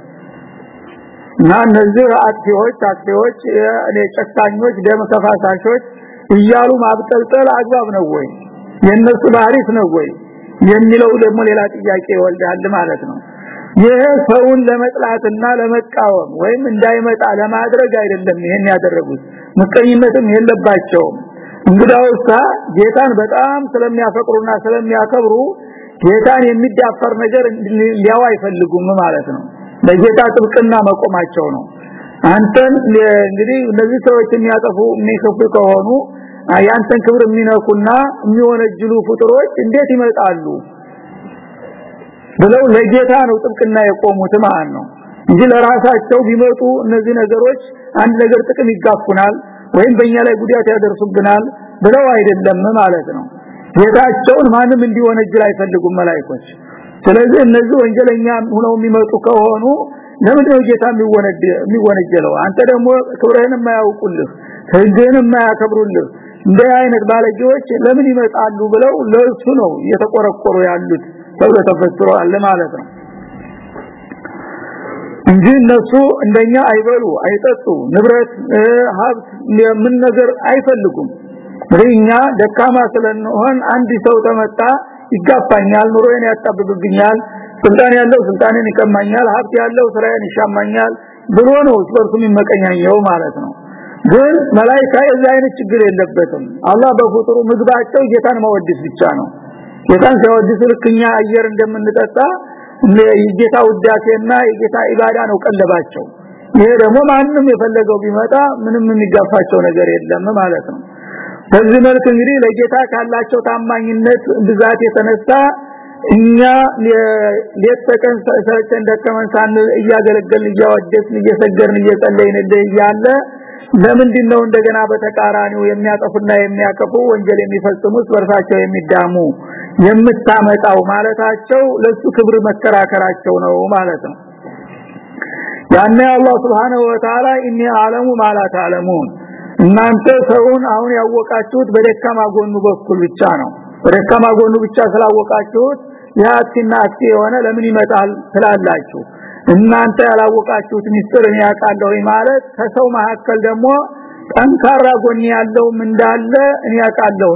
እና እነዚህ አጥፊዎች አጥፊዎች እኔ ጨካኞች ደም ተፋሳሾች እያሉ ማብጠልጠል አግባብ ነው ወይ? የነሱ ባህሪስ ነው ወይ? የሚለው ደግሞ ሌላ ጥያቄ ይወልዳል ማለት ነው ይሄ ሰውን ለመጥላትና ለመቃወም ወይም እንዳይመጣ ለማድረግ አይደለም ይሄን ያደረጉት። ምቀኝነትም የለባቸውም። እንግዳውሳ ጌታን በጣም ስለሚያፈቅሩና ስለሚያከብሩ ጌታን የሚዳፈር ነገር ሊያው አይፈልጉም ማለት ነው። ለጌታ ጥብቅና መቆማቸው ነው። አንተን እንግዲህ እነዚህ ሰዎች የሚያጠፉ የሚከፉ ከሆኑ ያንተን ክብር የሚነኩና የሚወነጅሉ ፍጡሮች እንዴት ይመጣሉ ብለው ለጌታ ነው ጥብቅና የቆሙት ማለት ነው። እንጂ ለራሳቸው ቢመጡ እነዚህ ነገሮች አንድ ነገር ጥቅም ይጋፉናል ወይም በእኛ ላይ ጉዳት ያደርሱብናል ብለው አይደለም ማለት ነው። ጌታቸውን ማንም እንዲወነጅል አይፈልጉም መላእክቶች። ስለዚህ እነዚህ ወንጀለኛ ሆነው የሚመጡ ከሆኑ ለምንድነው ጌታ የሚወነጀለው? አንተ ደግሞ ክብርህን የማያውቁልህ ህግህን የማያከብሩልህ እንደ አይነት ባለጌዎች ለምን ይመጣሉ ብለው ለእሱ ነው እየተቆረቆሩ ያሉት ተብሎ ተፈስሯል ማለት ነው። እንጂ እነሱ እንደኛ አይበሉ አይጠጡ ንብረት ሀብት ምን ነገር አይፈልጉም። እኛ ደካማ ስለንሆን አንድ ሰው ተመጣ ይጋፋኛል ኑሮዬን ያጣብብኛል ስልጣን ያለው ስልጣኔን ይቀማኛል ሀብት ያለው ስራዬን ይሻማኛል ብሎ ነው እርሱ የሚመቀኛኘው ማለት ነው። ግን መላእክት የዛ አይነት ችግር የለበትም። አላህ በፍጡሩ ምግባቸው ጌታን ማወድስ ብቻ ነው ጌታን ሲያወድስ ልክኛ አየር እንደምንጠጣ የጌታ ውዳሴና የጌታ ኢባዳ ነው ቀለባቸው። ይሄ ደግሞ ማንም የፈለገው ቢመጣ ምንም የሚጋፋቸው ነገር የለም ማለት ነው። በዚህ መልክ እንግዲህ ለጌታ ካላቸው ታማኝነት ብዛት የተነሳ እኛ ለተቀን ሰረቸን ደከመን ሳንል እያገለገልን እያወደስን እየሰገርን እየጸለይን እያለ ለምንድን ነው እንደገና በተቃራኒው የሚያጠፉና የሚያከፉ? ወንጀል የሚፈጽሙት በርሳቸው የሚዳሙ የምታመጣው ማለታቸው ለሱ ክብር መከራከራቸው ነው ማለት ነው። ያኔ አላህ Subhanahu Wa Ta'ala ኢኒ አለሙ ማለት አለሙን። እናንተ ሰውን አሁን ያወቃችሁት በደካማ ጎኑ በኩል ብቻ ነው። በደካማ ጎኑ ብቻ ስላወቃችሁት ያቺና አክቲ የሆነ ለምን ይመጣል ስላላችሁ እናንተ ያላወቃችሁት ሚስጥር እኔ ያውቃለሁ ማለት ከሰው መካከል ደግሞ ጠንካራ ጎን ያለው እንዳለ እኔ ያውቃለሁ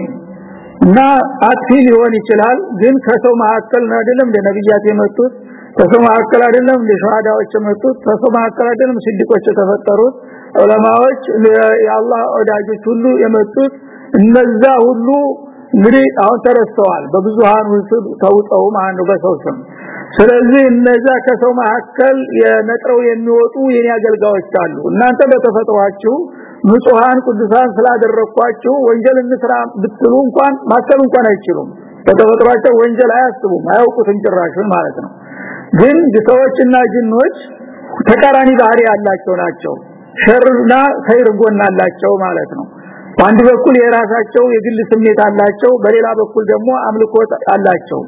እና አክቲ ሊሆን ይችላል ግን ከሰው መካከል አይደለም እንደ ነብያት የመጡት ከሰው መካከል አይደለም እንደ ሸሃዳዎች የመጡት ከሰው መካከል አይደለም ስድቆች የተፈጠሩት ዑለማዎች የአላህ ወዳጆች ሁሉ የመጡት። እነዛ ሁሉ እንግዲህ አሁን ተረስተዋል። በብዙሃን ውስጥ ተውጠው ማን ነው በሰው ስም ስለዚህ እነዛ ከሰው መካከል የነጥረው የሚወጡ የኔ አገልጋዮች አሉ። እናንተ በተፈጥሯችሁ ንጹሃን ቅዱሳን ስላደረኳችሁ ወንጀል እንስራ ብትሉ እንኳን ማሰብ እንኳን አይችሉም። በተፈጥሯቸው ወንጀል አያስቡም አያውቁትም ጭራሹን ማለት ነው? ግን ሰዎችና ጅኖች ተቃራኒ ባህሪ ያላቸው ናቸው። ሸርና ኸይር ጎን አላቸው ማለት ነው። በአንድ በኩል የራሳቸው የግል ስሜት አላቸው በሌላ በኩል ደግሞ አምልኮት አላቸው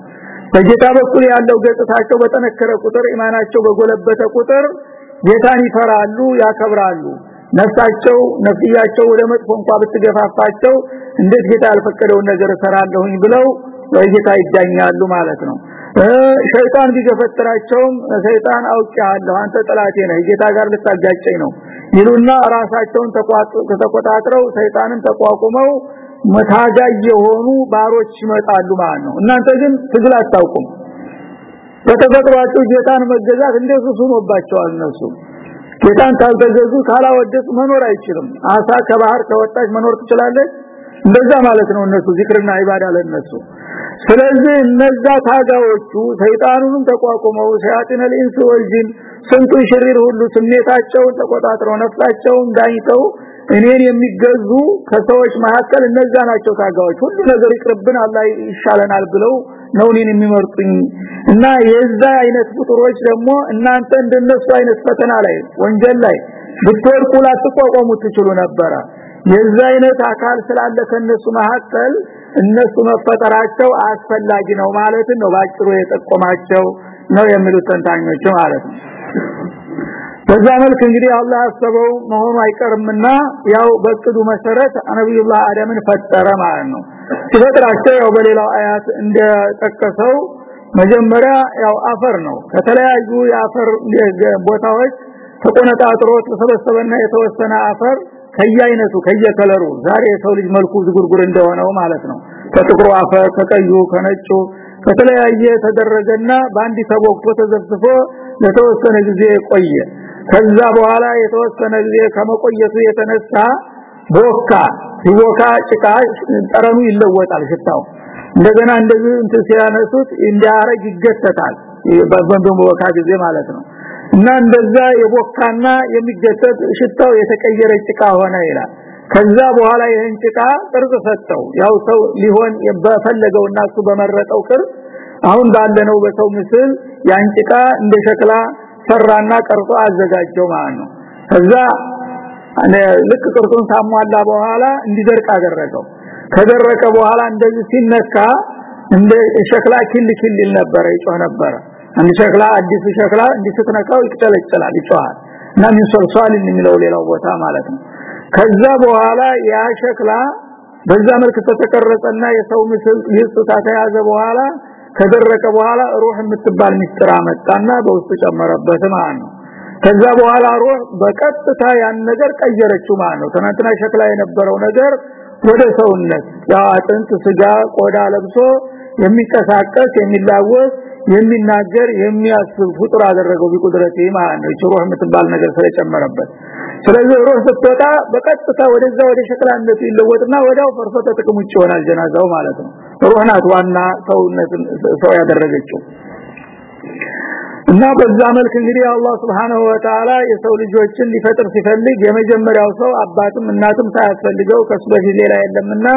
በጌታ በኩል ያለው ገጽታቸው በጠነከረ ቁጥር ኢማናቸው በጎለበተ ቁጥር ጌታን ይፈራሉ ያከብራሉ። ነፍሳቸው ነፍያቸው ወደ መጥፎ እንኳን ብትገፋፋቸው እንዴት ጌታ ያልፈቀደውን ነገር እሰራለሁኝ ብለው በጌታ ይዳኛሉ ማለት ነው። ሸይጣን ቢገፈትራቸውም ሰይጣን አውቄሃለሁ አንተ ጠላቴ ነህ ጌታ ጋር ልታጋጨኝ ነው ይሉና ራሳቸውን ተቆጣጥረው ሰይጣንን ተቋቁመው መታጃይ የሆኑ ባሮች ይመጣሉ ማለት ነው። እናንተ ግን ትግል አታውቁም። በተፈጥሯቸው ጌታን መገዛት እንዴት ሆኖባቸዋል እነሱ? ጌታን ካልተገዙ ካላወደሱ መኖር አይችልም። አሳ ከባህር ከወጣች መኖር ትችላለች? እንደዛ ማለት ነው እነሱ ዚክርና ኢባዳ ለነሱ ስለዚህ እነዛ ታጋዮቹ ሰይጣኑንም ተቋቁመው شياطين الإنس والجن ስንቱ شرير ሁሉ ስሜታቸውን ተቆጣጥረው ነፍሳቸውን ዳኝተው እኔን የሚገዙ ከሰዎች መካከል እነዛ ናቸው ታጋዮች ሁሉ ነገር ይቅርብን አላህ ይሻለናል ብለው ነው እኔን የሚመርጡኝ። እና የዛ አይነት ፍጡሮች ደግሞ እናንተ እንደነሱ አይነት ፈተና ላይ ወንጀል ላይ ብትወርቁ ላትቋቋሙ ትችሉ ነበረ። የዛ አይነት አካል ስላለ ከነሱ መካከል እነሱ መፈጠራቸው አስፈላጊ ነው ማለት ነው። ባጭሩ የጠቆማቸው ነው የሚሉት ተንታኞች ማለት ነው በዛ መልክ እንግዲህ አላህ አሰበው መሆኑ አይቀርምና ያው በቅዱ መሰረት ነብዩላህ አደምን ፈጠረ ማለት ነው። ሲፈጥራቸው ያው በሌላው አያት እንደጠቀሰው መጀመሪያ ያው አፈር ነው። ከተለያዩ የአፈር ቦታዎች ተቆነጣጥሮ ተሰበሰበና የተወሰነ አፈር ከየአይነቱ ከየከለሩ ዛሬ የሰው ልጅ መልኩ ዝጉርጉር እንደሆነው ማለት ነው። ከጥቁሩ አፈር ከቀዩ ከነጩ ከተለያየ ተደረገና ባንዲ ተቦክቶ ተዘፍዝፎ ለተወሰነ ጊዜ ቆየ ከዛ በኋላ የተወሰነ ጊዜ ከመቆየቱ የተነሳ ቦካ ሲቦካ ጭቃ ጠረኑ ይለወጣል ሽታው። እንደገና እንደዚህ እንትን ሲያነሱት እንዲያረግ ይገተታል። በበንዶም ቦካ ጊዜ ማለት ነው። እና እንደዛ የቦካና የሚገተት ሽታው የተቀየረ ጭቃ ሆነ ይላል። ከዛ በኋላ ይህን ጭቃ ቅርጽ ሰጠው። ያው ሰው ሊሆን በፈለገውና እሱ በመረጠው ቅርጽ አሁን ባለነው በሰው ምስል ያን ጭቃ እንደ ሸክላ ሰራና ቀርጾ አዘጋጀው ማለት ነው። ከዛ ልክ ቅርጹን ሳሟላ በኋላ እንዲደርቅ አደረገው። ከደረቀ በኋላ እንደዚህ ሲነካ እንደ ሸክላ ኪል ኪል ነበር ይጮህ ነበር አንድ ሸክላ አዲስ ሸክላ እንዲስትነካው ይጨለጨላል ይጮሃል። እና ምን ሶልሷል የሚለው ሌላው ቦታ ማለት ነው። ከዛ በኋላ ያ ሸክላ በዛ መልክ ተተቀረጸና የሰው ምስል ይስታ በኋላ ከደረቀ በኋላ ሩህ የምትባል ሚስጥር አመጣና በውስጡ ጨመረበት ማለት ነው። ከዛ በኋላ ሩህ በቀጥታ ያን ነገር ቀየረችው ማለት ነው። ትናንትና ሸክላ የነበረው ነገር ወደ ሰውነት ያ አጥንት ስጋ ቆዳ ለብሶ የሚንቀሳቀስ የሚላወስ የሚናገር የሚያስብ ፍጡር አደረገው ቢቁድረቴ ማለት ነው። ሩህ የምትባል ነገር ስለጨመረበት ስለዚህ ሩህ ስትወጣ በቀጥታ ወደዛ ወደ ሸክላነቱ ይለወጥና ወዳው ፈርሶተ ጥቅም ይሆናል ጀናዛው ማለት ነው። ሩህ ዋና ሰውነትን ሰው ያደረገችው። እና በዛ መልክ እንግዲህ አላህ Subhanahu Wa Ta'ala የሰው ልጆችን ሊፈጥር ሲፈልግ የመጀመሪያው ሰው አባትም እናትም ሳያስፈልገው ከሱ በፊት ሌላ የለምና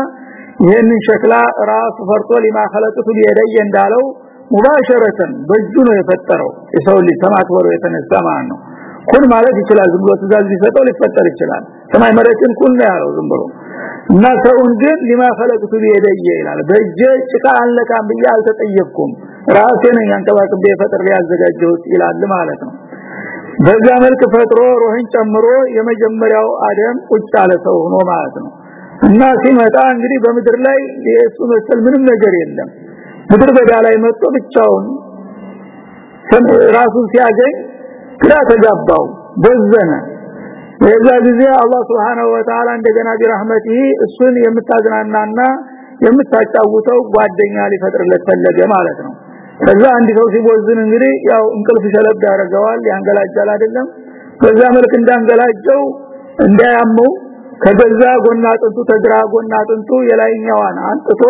ይህንን ሸክላ ራሱ ፈርጦ ሊማከለጥቱ ሊደየ እንዳለው ሙባሸረተን በእጁ ነው የፈጠረው። የሰው ልጅ ተማክበሩ የተነሳ ማለት ነው። ኩን ማለት ይችላል። ዝም ብሎ ትእዛዝ ሊሰጠው ሊፈጠር ይችላል። ሰማይ መሬትን ኩን ነው ያለው ዝም ብሎ። እና ሰውን ግን ሊማ ፈለቅቱ ቢሄደየ ይላል። በእጄ ጭቃ አለቃም ብዬ አልተጠየቅኩም። ራሴ ነኝ አንከባክቤ ፈጥሬ ያዘጋጀሁት ይላል ማለት ነው። በዛ መልክ ፈጥሮ ሮህን ጨምሮ የመጀመሪያው አደም ቁጭ አለ ሰው ሆኖ ማለት ነው። እና ሲመጣ እንግዲህ በምድር ላይ የእሱ መሰል ምንም ነገር የለም። ምድር በዳ ላይ መጥቶ ብቻውን ራሱን ሲያገኝ ግራ ተጋባው በዘነ። የዛ ጊዜ አላህ Subhanahu Wa Ta'ala እንደገና ቢራህመቲሂ እሱን የምታዝናናና የምታጫውተው ጓደኛ ሊፈጥርለት ፈለገ ማለት ነው። ከዛ አንድ ሰው ሲቦዝን እንግዲህ ያው እንቅልፍ ሸለብ ያደርገዋል ያንገላጃል አይደለም። በዛ መልክ እንዳንገላጀው እንዳያመው ከገዛ ጎና አጥንቱ ተግራ ጎና አጥንቱ የላይኛዋን አንጥቶ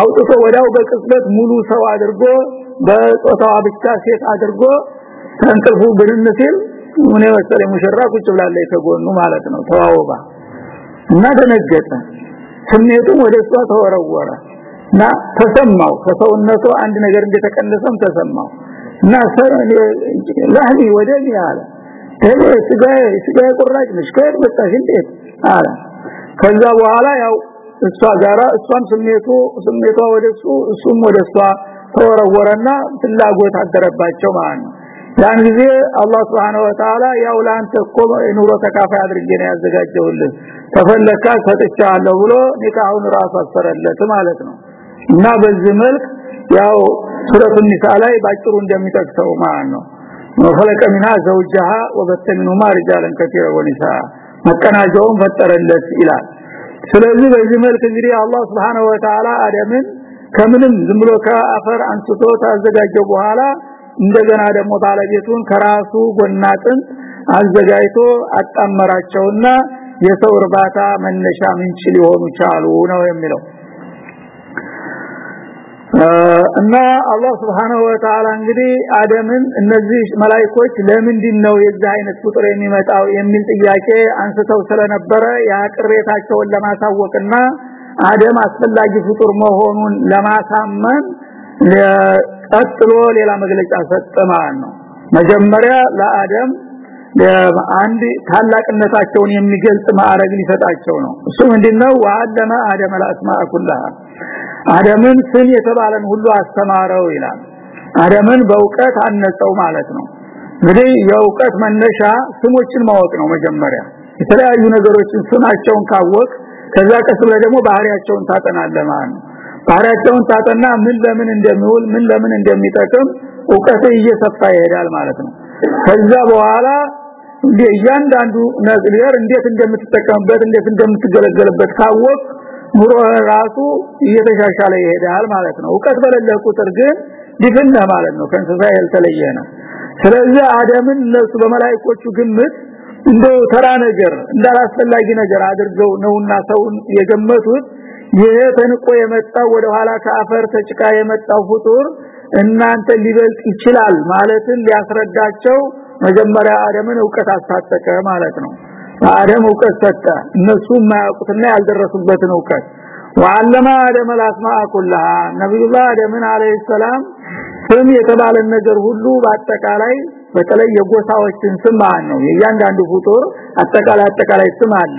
አውጥቶ ወዳው በቅጽበት ሙሉ ሰው አድርጎ በጾታዋ ብቻ ሴት አድርጎ ከእንቅልፉ ብንን ሲል ምን መሰለ ሙሽራ ቁጭ ብላለች ከጎኑ ማለት ነው። ተዋውባ እና ደነገጠ። ስሜቱም ወደ እሷ ተወረወረ እና ተሰማው። ከሰውነቱ አንድ ነገር እንደተቀነሰም ተሰማው እና ለህኒ ወደኒ አለ። እኔ ስጋ ስጋ ቁራጭ ነሽ ከየት እንዴት አለ። ከዛ በኋላ ያው እሷ ጋራ እሷም ስሜቱ ስሜቷ ወደሱ እሱም ወደሷ ተወረወረና ፍላጎት አደረባቸው ማለት ነው ያን ጊዜ አላህ Subhanahu Wa Ta'ala ያው ላንተ እኮ ኑሮ ተካፋይ አድርጌ ነው ተፈለካ ሰጥቻለሁ ብሎ ኒካሁን ራሱ ማለት ነው። እና በዚህ መልክ ያው ሱረቱ ኒሳ ላይ ባጭሩ እንደሚጠቅሰው ማለት ነው። ወፈለቀ ሚና ዘውጃሃ ወበተ ሚንሁማ ሪጃለን ከቲረ ወኒሳ። መቀናጀውን ፈጠረለት ይላል። ስለዚህ በዚህ መልክ እንግዲህ አላህ Subhanahu Wa Ta'ala አደምን ከምንም ዝም ብሎ ከአፈር አንስቶ ታዘጋጀው በኋላ እንደገና ደግሞ ባለቤቱን ከራሱ ጎናጥን አዘጋጅቶ አጣመራቸውና የሰው እርባታ መነሻ ምንጭ ሊሆኑ ቻሉ ነው የሚለው። እና አላህ Subhanahu Wa Ta'ala እንግዲህ አደምን እነዚህ መላእክቶች ለምንድን ነው የዚህ አይነት ፍጡር የሚመጣው የሚል ጥያቄ አንስተው ስለነበረ ያ ለማሳወቅና አደም አስፈላጊ ፍጡር መሆኑን ለማሳመን ቀጥሎ ሌላ መግለጫ ሰጠ ነው። መጀመሪያ ለአደም አንድ ታላቅነታቸውን የሚገልጽ ማዕረግ ሊሰጣቸው ነው። እሱ ምንድነው? ወአለመ አደም አልአስማء ኩላሃ። አደምን ስም የተባለን ሁሉ አስተማረው ይላል። አደምን በእውቀት አነጸው ማለት ነው። እንግዲህ የእውቀት መነሻ ስሞችን ማወቅ ነው መጀመሪያ። የተለያዩ ነገሮችን ስማቸውን ካወቅ ከዛ ቀስ ደግሞ ባህሪያቸውን ታጠናለህ ማለት ነው ባህሪያቸውን ታጠና ምን ለምን እንደሚውል ምን ለምን እንደሚጠቅም እውቀት እየሰፋ ይሄዳል ማለት ነው። ከዛ በኋላ እያንዳንዱ ነገር እንዴት እንደምትጠቀምበት እንዴት እንደምትገለገልበት ካወቅ ኑሮ ራሱ እየተሻሻለ ይሄዳል ማለት ነው። እውቀት በሌለ ቁጥር ግን ዲፍነ ማለት ነው። ከእንስሳ ያልተለየ ነው። ስለዚህ አደምን እነሱ በመላእክቶቹ ግምት እንደው ተራ ነገር እንዳላስፈላጊ ነገር አድርገው ነውና ሰውን የገመቱት ይሄ ተንቆ የመጣው ወደ ኋላ ከአፈር ተጭቃ የመጣው ፍጡር እናንተ ሊበልጥ ይችላል ማለትን ሊያስረዳቸው መጀመሪያ አደምን ዕውቀት አስታጠቀ ማለት ነው። አደም ዕውቀት ሰጠ። እነሱ የማያውቁትና ያልደረሱበትን ዕውቀት ወአለማ አደም አልአስማء ኩላሃ። ነብዩላህ አደምን አለይሂ ሰላም ስም የተባለን ነገር ሁሉ በአጠቃላይ በተለይ የጎሳዎችን ስም ማለት ነው? የእያንዳንዱ ፍጡር አጠቃላይ አጠቃላይ ስም አለ።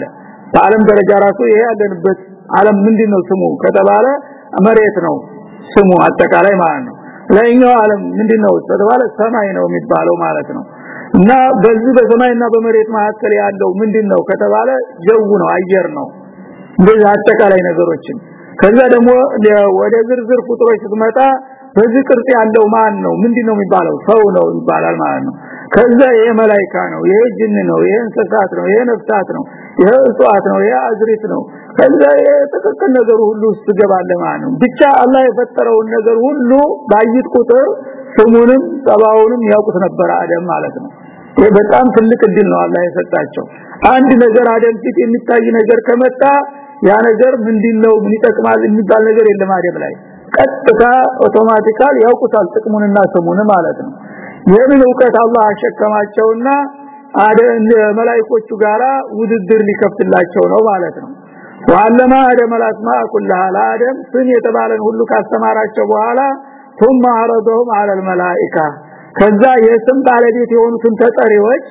በአለም ደረጃ ራሱ ይሄ ያለንበት ዓለም ምንድነው ስሙ ከተባለ መሬት ነው ስሙ አጠቃላይ ማለት ነው። ላይኛው ዓለም ምንድነው ከተባለ ሰማይ ነው የሚባለው ማለት ነው። እና በዚህ በሰማይና በመሬት መካከል ያለው ምንድነው ከተባለ ጀው ነው አየር ነው። እንደዚህ አጠቃላይ ነገሮችን። ከዛ ደግሞ ወደ ዝርዝር ቁጥሮች ስትመጣ በዚህ ቅርጽ ያለው ማን ነው? ምንድነው የሚባለው? ሰው ነው ይባላል ማለት ነው። ከዛ ይሄ መላእክት ነው ይሄ ጅን ነው ይሄ እንስሳት ነው ይሄ ነፍሳት ነው ይሄ እጽዋት ነው ይሄ አዝርዕት ነው ከዛ የተተከለ ነገር ሁሉ ውስጥ ገባለ ብቻ አላህ የፈጠረውን ነገር ሁሉ ባይት ቁጥር ስሙንም ጸባዩንም ያውቁት ነበር አደም ማለት ነው። ይሄ በጣም ትልቅ እድል ነው አላህ የሰጣቸው። አንድ ነገር አደም ፊት የሚታይ ነገር ከመጣ ያ ነገር ምንድነው? ምን ይጠቅማል የሚባል ነገር የለም አደም ላይ። ቀጥታ automatically ያውቁታል ጥቅሙንና ስሙን ማለት ነው። ይህንን ዕውቀት አላህ አሸከማቸውና አደ መላእክቶቹ ጋራ ውድድር ሊከፍትላቸው ነው ማለት ነው ወአለማ አደም አልአስማአ ኩላሃ ለአደም ስም የተባለን ሁሉ ካስተማራቸው በኋላ ثم عرضهم على الملائكه ከዛ የስም ባለቤት የሆኑትን ተጠሪዎች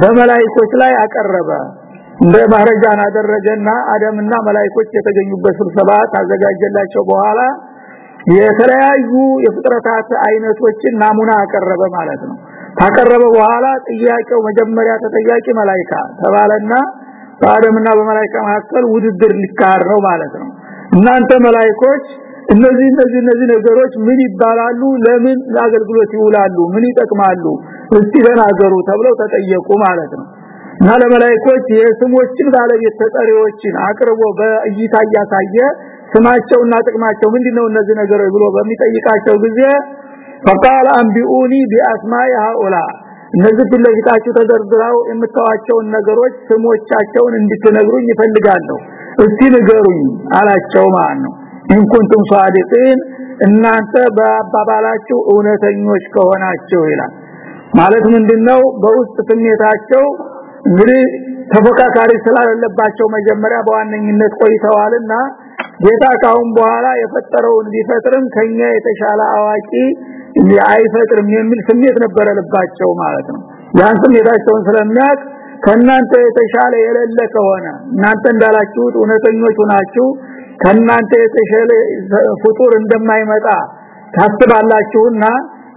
በመላእክቶች ላይ አቀረበ። እንደ ማረጃን አደረገና አደምና መላእክቶች የተገኙበት ስብሰባ ታዘጋጀላቸው በኋላ የተለያዩ የፍጥረታት አይነቶችን ናሙና አቀረበ ማለት ነው። ካቀረበ በኋላ ጥያቄው መጀመሪያ ተጠያቂ መላእክታ ተባለና በአደምና በመላእክት መካከል ውድድር ሊካር ነው ማለት ነው እናንተ መላእክቶች እነዚህ እነዚህ እነዚህ ነገሮች ምን ይባላሉ ለምን አገልግሎት ይውላሉ ምን ይጠቅማሉ እስቲ ተናገሩ ተብለው ተጠየቁ ማለት ነው እና ለመላእክቶች የስሞችን ባለቤት ተጠሪዎችን አቅርቦ በእይታ እያሳየ ስማቸውና ጥቅማቸው ምንድነው እነዚህ ነገሮች ብሎ በሚጠይቃቸው ጊዜ فقال انبئوني باسماء هؤلاء እነዚህ ፍለፊታችሁ ተደርድረው የምታዋቸውን ነገሮች ስሞቻቸውን እንድትነግሩኝ ይፈልጋለሁ እስቲ ንገሩኝ አላቸው ማለት ነው። እንኩንቱም ሷዲቂን እናንተ በአባባላችሁ እውነተኞች ከሆናችሁ ይላል። ማለት ምንድነው? በውስጥ ስሜታቸው እንግዲህ ተፎካካሪ ስላለባቸው መጀመሪያ በዋነኝነት ቆይተዋልና ጌታ ካሁን በኋላ የፈጠረውን ቢፈጥርም ከኛ የተሻለ አዋቂ አይፈጥርም የሚል ስሜት ነበረ ልባቸው ማለት ነው። ያን ስሜታቸውን ስለሚያቅ ከናንተ የተሻለ የሌለ ከሆነ እናንተ እንዳላችሁት እውነተኞች ሆናችሁ ከናንተ የተሻለ ፍጡር እንደማይመጣ ታስባላችሁና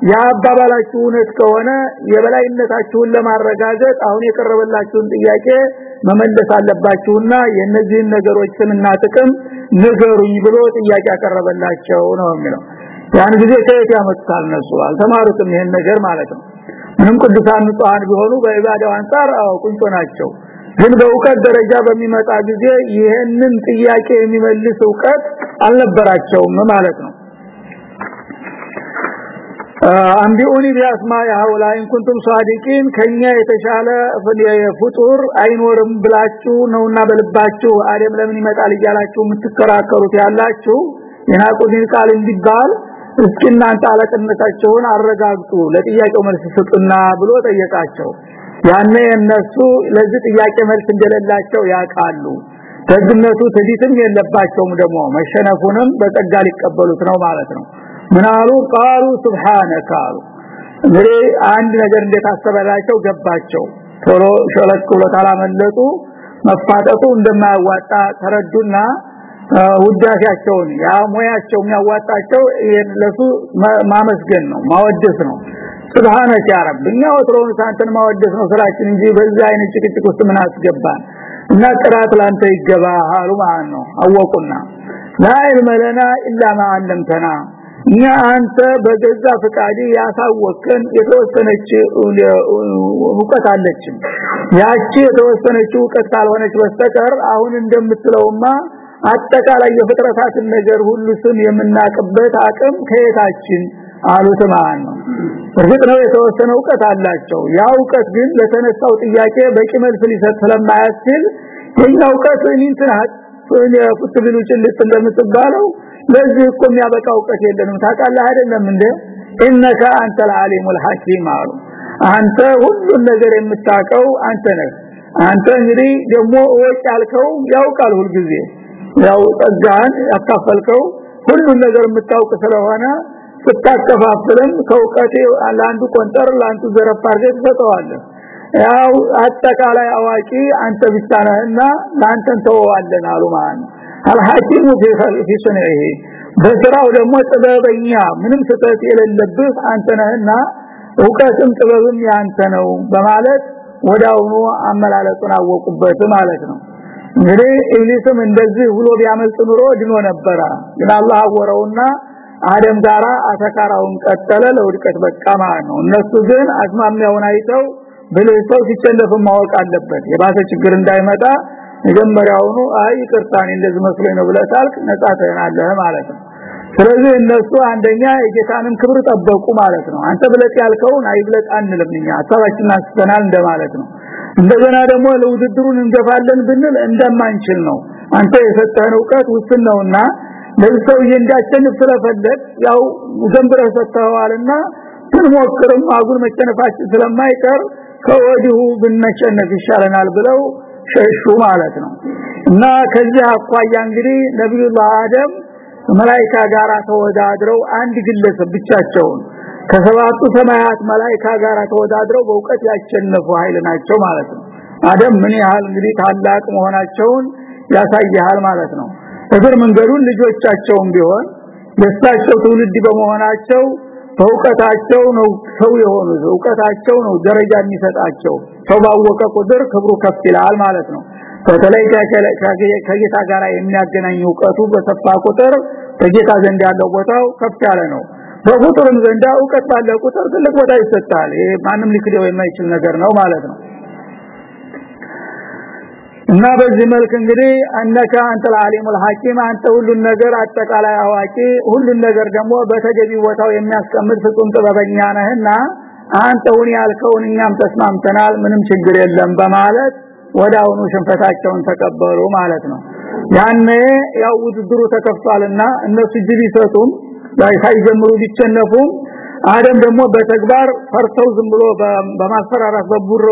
ያባባላችሁ እውነት ከሆነ የበላይነታችሁን ለማረጋገጥ አሁን የቀረበላችሁን ጥያቄ መመለስ አለባችሁና የነዚህን ነገሮች ስምና ጥቅም ንገሩኝ ብሎ ጥያቄ ያቀረበላቸው ነው የሚለው ያን ጊዜ ከየት ያመጣል ነሱ አልተማሩትም ይሄን ነገር ማለት ነው። ምንም ቅዱሳን ንጹሃን ቢሆኑ በኢባዳው አንፃር አው ቁንጮ ናቸው። ግን በእውቀት ደረጃ በሚመጣ ጊዜ ይሄንን ጥያቄ የሚመልስ እውቀት አልነበራቸውም ማለት ነው። أنبئوني بأسماء هؤلاء إن كنتم صادقين ከኛ የተሻለ ፍጡር አይኖርም ብላችሁ ነውና በልባችሁ አደም ለምን ይመጣል እያላችሁ የምትከራከሩት ያላችሁ የናቁዲን ቃል እንዲባል እስኪ እናንተ አለቅነታቸውን አረጋግጡ ለጥያቄው መልስ ስጡና ብሎ ጠየቃቸው። ያኔ እነሱ ለዚህ ጥያቄ መልስ እንደሌላቸው ያውቃሉ። ደግነቱ ትዲትም የለባቸውም ደግሞ መሸነፉንም በጸጋ ሊቀበሉት ነው ማለት ነው። ምናሉ ቃሉ ሱብሃነከ አሉ። እንግዲህ አንድ ነገር እንደታሰበላቸው ገባቸው። ቶሎ ሸለቅ ብሎ መፋጠጡ እንደማያዋጣ ተረዱና ውዳሴያቸውን ያ ሙያቸው የሚያዋጣቸው ለሱ ማመስገን ነው ማወደስ ነው። ሱብሃነከ ያ ረብ እኛ ወትሮውን ሳንተን ማወደስ ነው ስራችን እንጂ በዛ አይነት ጭቅጭቅ ውስጥ ምን አስገባን? እና ጥራት ላንተ ይገባ አሉ ማለት ነው። አወቁና ላ ኢልመ ለና ኢላ ማ እኛ አንተ በገዛ ፍቃድ ያሳወቀን የተወሰነች እውቀት አለችን። ያቺ የተወሰነች እውቀት ካልሆነች በስተቀር አሁን እንደምትለውማ አጠቃላይ የፍጥረታትን ነገር ሁሉ ስም የምናቅበት አቅም ከየታችን አሉት ነው። እርግጥ ነው የተወሰነ እውቀት አላቸው። ያ እውቀት ግን ለተነሳው ጥያቄ በቂ መልስ ሊሰጥ ስለማያስችል የኛ እውቀት እንንትናት ቁጥብሉ ጭልጥ እንደምትባለው ለዚህ እኮ የሚያበቃ እውቀት የለንም። ታውቃለህ አይደለም እንዴ? ኢነካ አንተ አልዓሊሙል ሐኪም አሉ። አንተ ሁሉን ነገር የምታቀው አንተ ነህ። አንተ እንግዲህ ደግሞ ወጭ ያልከው ያውቃል ሁልጊዜ ያው ጸጋን ያካፈልከው። ሁሉን ነገር የምታውቅ ስለሆነ ስታከፋፍልም ከውቀቴ ለአንዱ ቆንጠር ለአንዱ ዘረፍ አድርገህ ትሰጠዋለህ። ያው አጠቃላይ አዋቂ አንተ ብቻ ነህና ለአንተን ተወዋለን አሉ ማለት አልሐኪሙ ፊ ሱንዒሂ። በስራው ደግሞ ጥበበኛ ምንም ስህተት የሌለብህ አንተ ነህና እውቀትም ጥበብም ያንተ ነው በማለት ወዳውኑ አመላለጡን አወቁበት ማለት ነው። እንግዲህ ኢብሊስም እንደዚህ ብሎ ቢያመልጥ ኑሮ ድኖ ነበረ። ግን አላህ አወረውና አደም ጋራ አተካራውን ቀጠለ ለውድቀት በቃ ማለት ነው። እነሱ ግን አስማሚያውን አይተው ብልህ ሰው ማወቅ አለበት። የባሰ ችግር እንዳይመጣ መጀመሪያውኑ አይ ይቅርታን እንደዚህ መስሎኝ ነው ብለህ ታልክ ነጻ ትሆናለህ ማለት ነው። ስለዚህ እነሱ አንደኛ የጌታንም ክብር ጠበቁ ማለት ነው። አንተ ብለጥ ያልከውን አይብለጥ አንልም እኛ ሐሳባችንን አስተናል እንደማለት ነው እንደገና ደግሞ ለውድድሩን እንገፋለን ብንል እንደማንችል ነው። አንተ የሰጠህን ዕውቀት ውስን ነውና ለሰው እንዳቸንፍ ስለፈለግ ያው ዘንብረህ ሰጥተዋልና ብንሞክርም አጉል መቸነፋችን ስለማይቀር ከወዲሁ ብንሸነፍ ይሻለናል ብለው ሸሹ ማለት ነው። እና ከዚህ አኳያ እንግዲህ ነብዩላህ አደም መላእክታ ጋር ተወዳድረው አንድ ግለሰብ ብቻቸውን ከሰባቱ ሰማያት መላእክታ ጋር ተወዳድረው በእውቀት ያሸነፉ ኃይል ናቸው ማለት ነው። አደም ምን ያህል እንግዲህ ታላቅ መሆናቸውን ያሳያል ማለት ነው። እግር መንገዱን ልጆቻቸውም ቢሆን የሳቸው ትውልድ በመሆናቸው በእውቀታቸው ነው ሰው የሆኑ እውቀታቸው ነው ደረጃ የሚሰጣቸው። ሰው ባወቀ ቁጥር ክብሩ ከፍ ይላል ማለት ነው። በተለይ ከጌታ ጋር የሚያገናኝ እውቀቱ በሰፋ ቁጥር ከጌታ ዘንድ ያለው ቦታው ከፍ ያለ ነው በፍጡርም ዘንድ እውቀት ባለ ቁጥር ትልቅ ቦታ ይሰጣል። ይሄ ማንም ሊክደው የማይችል ነገር ነው ማለት ነው። እና በዚህ መልክ እንግዲህ አነካ አንተ አልዓሊሙል ሐኪም አንተ ሁሉን ነገር አጠቃላይ አዋቂ ሁሉን ነገር ደግሞ በተገቢ ቦታው የሚያስቀምጥ ፍጹም ጥበበኛ ነህና አንተውን ያልከውን እኛም ተስማምተናል ምንም ችግር የለም በማለት ወዳውኑ ሽንፈታቸውን ተቀበሉ ማለት ነው። ያኔ ያው ውድድሩ ተከፍቷልና እነሱ ጅብ ይሰጡም ሳይጀምሩ ቢቸነፉም አደም ደግሞ በተግባር ፈርተው ዝም ብሎ በማስፈራራት በቡር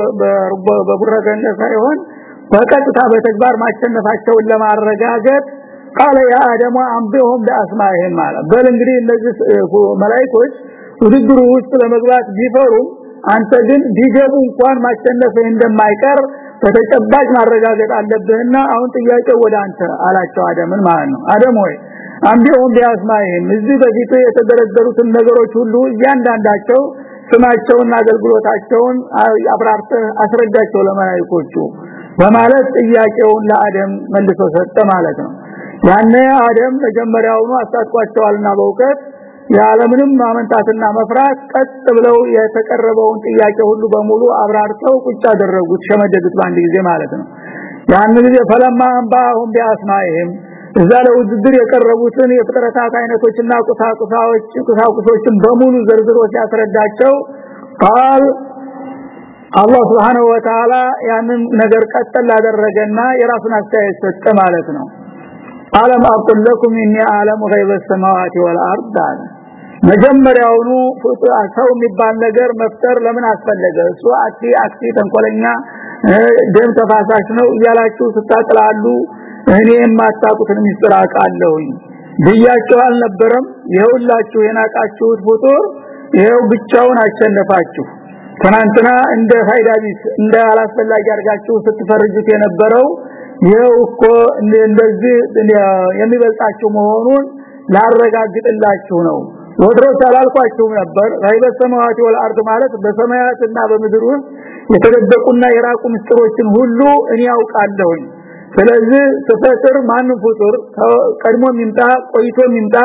በቡረገነ ሳይሆን በቀጥታ በተግባር ማሸነፋቸውን ለማረጋገጥ قال يا ادم انبئهم باسمائهم ማለት በል እንግዲህ እነዚህ መላእክቶች ውድድሩ ውስጥ ለመግባት ቢፈሩ አንተ ግን ቢገቡ እንኳን ማሸነፍ እንደማይቀር በተጨባጭ ማረጋገጥ አለብህና አሁን ጥያቄው ወደ አንተ አላቸው አደምን ማለት ነው አደም ሆይ አንቢሁም ቢያስማይም እዚህ በፊት የተደረደሩትን ነገሮች ሁሉ እያንዳንዳቸው ስማቸውና አገልግሎታቸውን አብራርተህ አስረዳቸው ለመላእክቶቹ በማለት ጥያቄውን ለአደም መልሶ ሰጠ ማለት ነው። ያኔ አደም መጀመሪያውኑ አሳጥቋቸዋልና በእውቀት ያለምንም ማመንታትና መፍራት ቀጥ ብለው የተቀረበውን ጥያቄ ሁሉ በሙሉ አብራርተው ቁጭ አደረጉት ሸመደዱት በአንድ ጊዜ ማለት ነው። ያን ጊዜ ፈለማ አንባሁም ቢአስማኢህም እዛ ለውድድር የቀረቡትን የፍጥረታት አይነቶችና ቁሳቁሳዎች ቁሳቁሶችን በሙሉ ዘርዝሮ ሲያስረዳቸው قال الله سبحانه وتعالى ያንን ነገር ቀጠል አደረገና የራሱን አስተያየት ሰጠ ማለት ነው። ألم أقل لكم إني أعلم السماوات والأرض አለ። መጀመሪያውኑ ሰው የሚባል ነገር መፍጠር ለምን አስፈለገ? እሱ አክቲ አክቲ ተንኮለኛ ደም ተፋሳሽ ነው እያላችሁ ስታጥላሉ እኔ የማታቁትን ምስጢር አውቃለሁኝ። ብያችሁ አልነበረም? ይኸውላችሁ የናቃችሁት ፍጡር ይኸው ብቻውን አሸነፋችሁ። ትናንትና እንደ ፋይዳ ቢስ እንደ አላስፈላጊ አድርጋችሁ ስትፈርጁት የነበረው ይኸው እኮ እንደዚህ የሚበልጣችሁ መሆኑን ላረጋግጥላችሁ ነው። ወድሮ ተላልኳችሁ ነበር። ራይበ ሰማዋት ወልአርድ ማለት በሰማያትና በምድር ውስጥ የተደበቁና የራቁ ምስጢሮችን ሁሉ እኔ ያውቃለሁኝ ስለዚህ ተፈጥር ማንም ፍጡር ቀድሞ ሚምጣ ቆይቶ ሚምጣ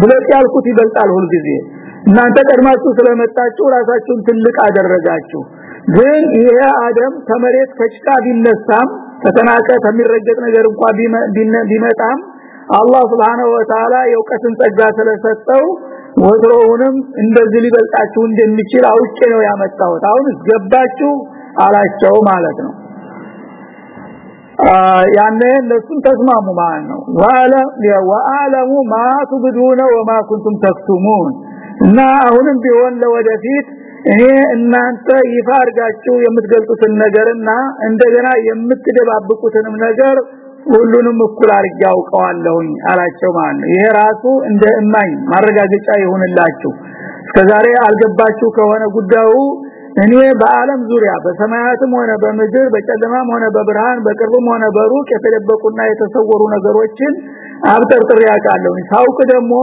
ብለጥ ያልኩት ይበልጣል ሁሉ ጊዜ እናንተ ቀድማችሁ ስለመጣችሁ ራሳችሁን ትልቅ አደረጋችሁ። ግን ይሄ አደም ከመሬት ከጭቃ ቢነሳም ተተናቀ ከሚረገጥ ነገር እንኳን ቢመጣም አላህ Subhanahu Wa Ta'ala የውቀትን ጸጋ ስለሰጠው ወትሮውንም እንደዚህ ሊበልጣችሁ እንደሚችል አውቄ ነው ያመጣሁት። አሁን ገባችሁ አላቸው ማለት ነው ያኔ እነሱም ተስማሙ ማለት ነው። ወአለሙ ማ ትብዱነ ወማ ኩንቱም ተክቱሙን። እና አሁንም ቢሆን ለወደፊት እኔ እናንተ ይፋ አድርጋችሁ የምትገልጡትን ነገርና እንደገና የምትደባብቁትንም ነገር ሁሉንም እኩል አድርጌ አውቀዋለሁኝ አላቸው ማለት ነው። ይሄ ራሱ እንደ እማኝ ማረጋገጫ ይሆንላችሁ እስከዛሬ አልገባችሁ ከሆነ ጉዳዩ እኔ በአለም ዙሪያ በሰማያትም ሆነ በምድር በጨለማም ሆነ በብርሃን በቅርብም ሆነ በሩቅ የተደበቁና የተሰወሩ ነገሮችን አብጠርጥር ያውቃለሁ ሳውቅ ደግሞ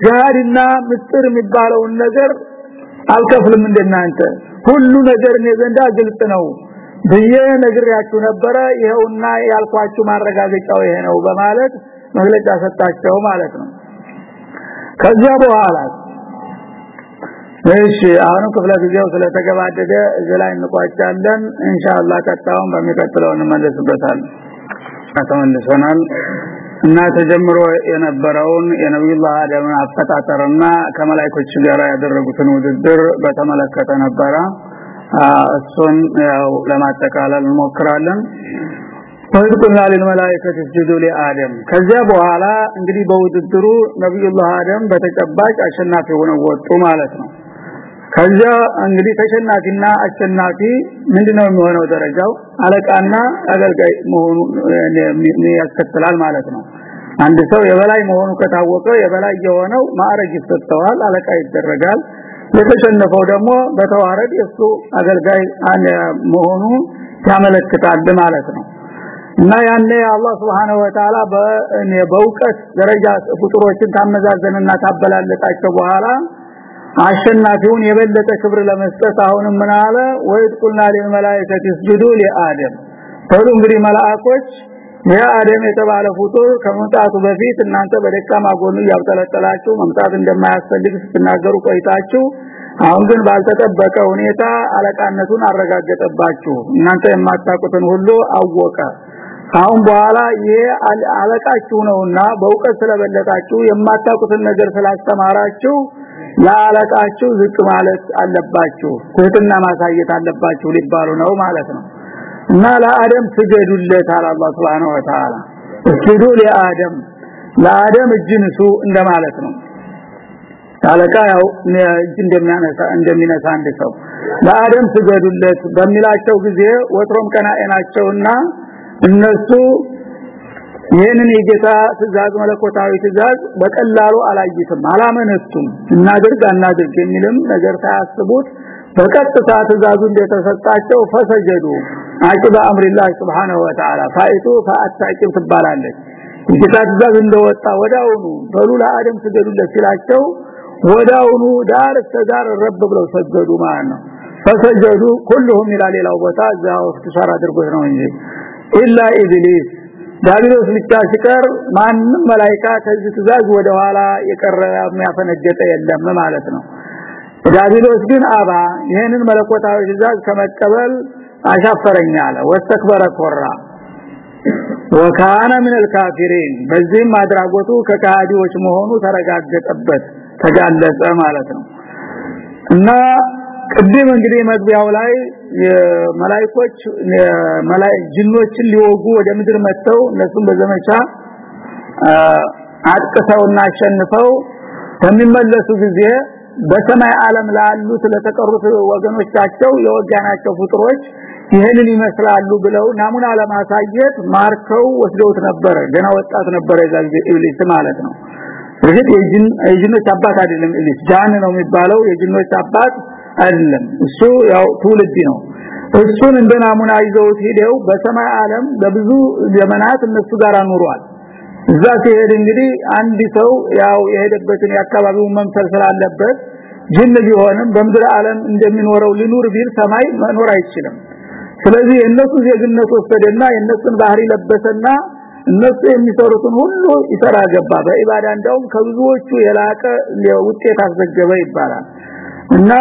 ጋድና ምስጥር የሚባለውን ነገር አልከፍልም እንደናንተ። ሁሉ ነገር እኔ ዘንዳ ግልጽ ነው ብዬ ነግሬያችሁ ነበረ። ይሄውና ያልኳችሁ ማረጋገጫው ይሄ ነው በማለት መግለጫ ሰጣቸው ማለት ነው። ከዚያ በኋላ እሺ አሁን ክፍለ ጊዜው ስለተገባደደ እዚህ ላይ እንቋጫለን። ኢንሻአላህ ቀጣውን በሚቀጥለው እንመለስበታለን። ተመልሰናል። እና ተጀምሮ የነበረውን የነብዩላህ አደም አፈጣጠርና ከመላእክቶች ጋር ያደረጉትን ውድድር በተመለከተ ነበረ። እሱን ያው ለማጠቃለል እንሞክራለን። ወይቁልና ለልመላእክት እስጁዱ ለአደም። ከዚያ በኋላ እንግዲህ በውድድሩ ነብዩላህ አደም በተጨባጭ አሸናፊ ሆነው ወጡ ማለት ነው ከዚያ እንግዲህ ተሸናፊና አሸናፊ ምንድነው የሚሆነው ደረጃው? አለቃና አገልጋይ መሆኑ ያስከትላል ማለት ነው። አንድ ሰው የበላይ መሆኑ ከታወቀ የበላይ የሆነው ማዕረግ ይሰጠዋል አለቃ ይደረጋል። የተሸነፈው ደግሞ በተዋረድ የሱ አገልጋይ መሆኑ ያመለክታል ማለት ነው። እና ያኔ አላህ Subhanahu Wa Ta'ala በእውቀት ደረጃ ፍጡሮችን ታመዛዘንና ታበላለጣቸው በኋላ አሸናፊውን የበለጠ ክብር ለመስጠት አሁንም ምን አለ? ወይጥቁልና ለመላእክት ይስጁዱ ለአደም። ሁሉ እንግዲህ መላእክቶች የአደም የተባለ ፍጡር ከመምጣቱ በፊት እናንተ በደካማ ጎኑ ያብጠለጠላችሁ መምጣት እንደማያስፈልግ ስትናገሩ ቆይታችሁ አሁን ግን ባልተጠበቀ ሁኔታ አለቃነቱን አረጋገጠባችሁ። እናንተ የማታውቁትን ሁሉ አወቀ። አሁን በኋላ ይሄ አለቃችሁ ነውና በእውቀት ስለበለጣችሁ የማታውቁትን ነገር ስላስተማራችሁ ለአለቃችሁ ዝቅ ማለት አለባችሁ ትህትና ማሳየት አለባችሁ ሊባሉ ነው ማለት ነው። እና ለአደም ስገዱለት አለ አላህ Subhanahu Wa Ta'ala ስገዱ ለአደም ለአደም እጅ ንሱ እንደማለት ነው። አለቃ ያው እጅ እንደሚያነሳ እንደሚነሳ አንድ ሰው ለአደም ስገዱለት በሚላቸው ጊዜ ወትሮም ቀናኤ ናቸውና እነሱ ይህንን የጌታ ትእዛዝ መለኮታዊ ትእዛዝ በቀላሉ አላይትም አላመነቱም። እናድርግ አናድርግ የሚልም ነገር ሳያስቡት በቀጥታ ትእዛዙ እንደተሰጣቸው ፈሰጀዱ። አቂባ አምሪላህ Subhanahu Wa Ta'ala ፋይቱ ፈአታቂም ትባላለች። የጌታ ትእዛዝ እንደወጣ ወዳውኑ በሉ ለአደም ስገዱለት ሲላቸው ወዳውኑ ዳር ተዳር ረብ ብለው ሰገዱ ማለት ነው። فسجدوا ሁሉም إلا ሌላው ቦታ እዛው ተሻራ አድርጎት ነው እንጂ። إلا إبليس ዳቢሎስ ብቻ ሲቀር ማንም መላእክት ከዚህ ትእዛዝ ወደ ኋላ የቀረ የሚያፈነገጠ የለም ማለት ነው ዳቢሎስ ግን አባ ይሄንን መለኮታዊ ትእዛዝ ከመቀበል አሻፈረኛለ ወስተክበረ ኮራ ወካነ ምን الكافرين በዚህም አድራጎቱ ከካዲዎች መሆኑ ተረጋገጠበት ተጋለጸ ማለት ነው እና ቅድም እንግዲህ መግቢያው ላይ መላእክቶች መላእክ ጅኖችን ሊወጉ ወደ ምድር መጥተው እነሱም በዘመቻ አጥቅተውና አሸንፈው በሚመለሱ ጊዜ በሰማይ ዓለም ላሉት ለተቀሩት ወገኖቻቸው የወጋናቸው ፍጥሮች ይሄንን ይመስላሉ ብለው ናሙና ለማሳየት ማርከው ወስደውት ነበር ገና ወጣት ነበር የዛን ኢብሊስ ማለት ነው። የጅን የጅኖች አባት አይደለም ኢብሊስ ጃን ነው የሚባለው የጅኖች አባት አይደለም። እሱ ያው ትውልድ ነው። እሱን እንደ ናሙና ይዘውት ሄደው በሰማይ ዓለም ለብዙ ዘመናት እነሱ ጋር አኑሯል እዛ ሲሄድ እንግዲህ አንድ ሰው ያው የሄደበትን የአካባቢውን መምሰል ስላለበት ጅን ቢሆንም በምድር ዓለም እንደሚኖረው ሊኑር ቢል ሰማይ መኖር አይችልም። ስለዚህ የነሱ ዜግነት ወሰደና የነሱን ባህሪ ለበሰና እነሱ የሚሰሩትን ሁሉ ይሰራ ገባ። በኢባዳ እንደውም ከብዙዎቹ የላቀ ውጤት አስዘገበ ይባላል። እና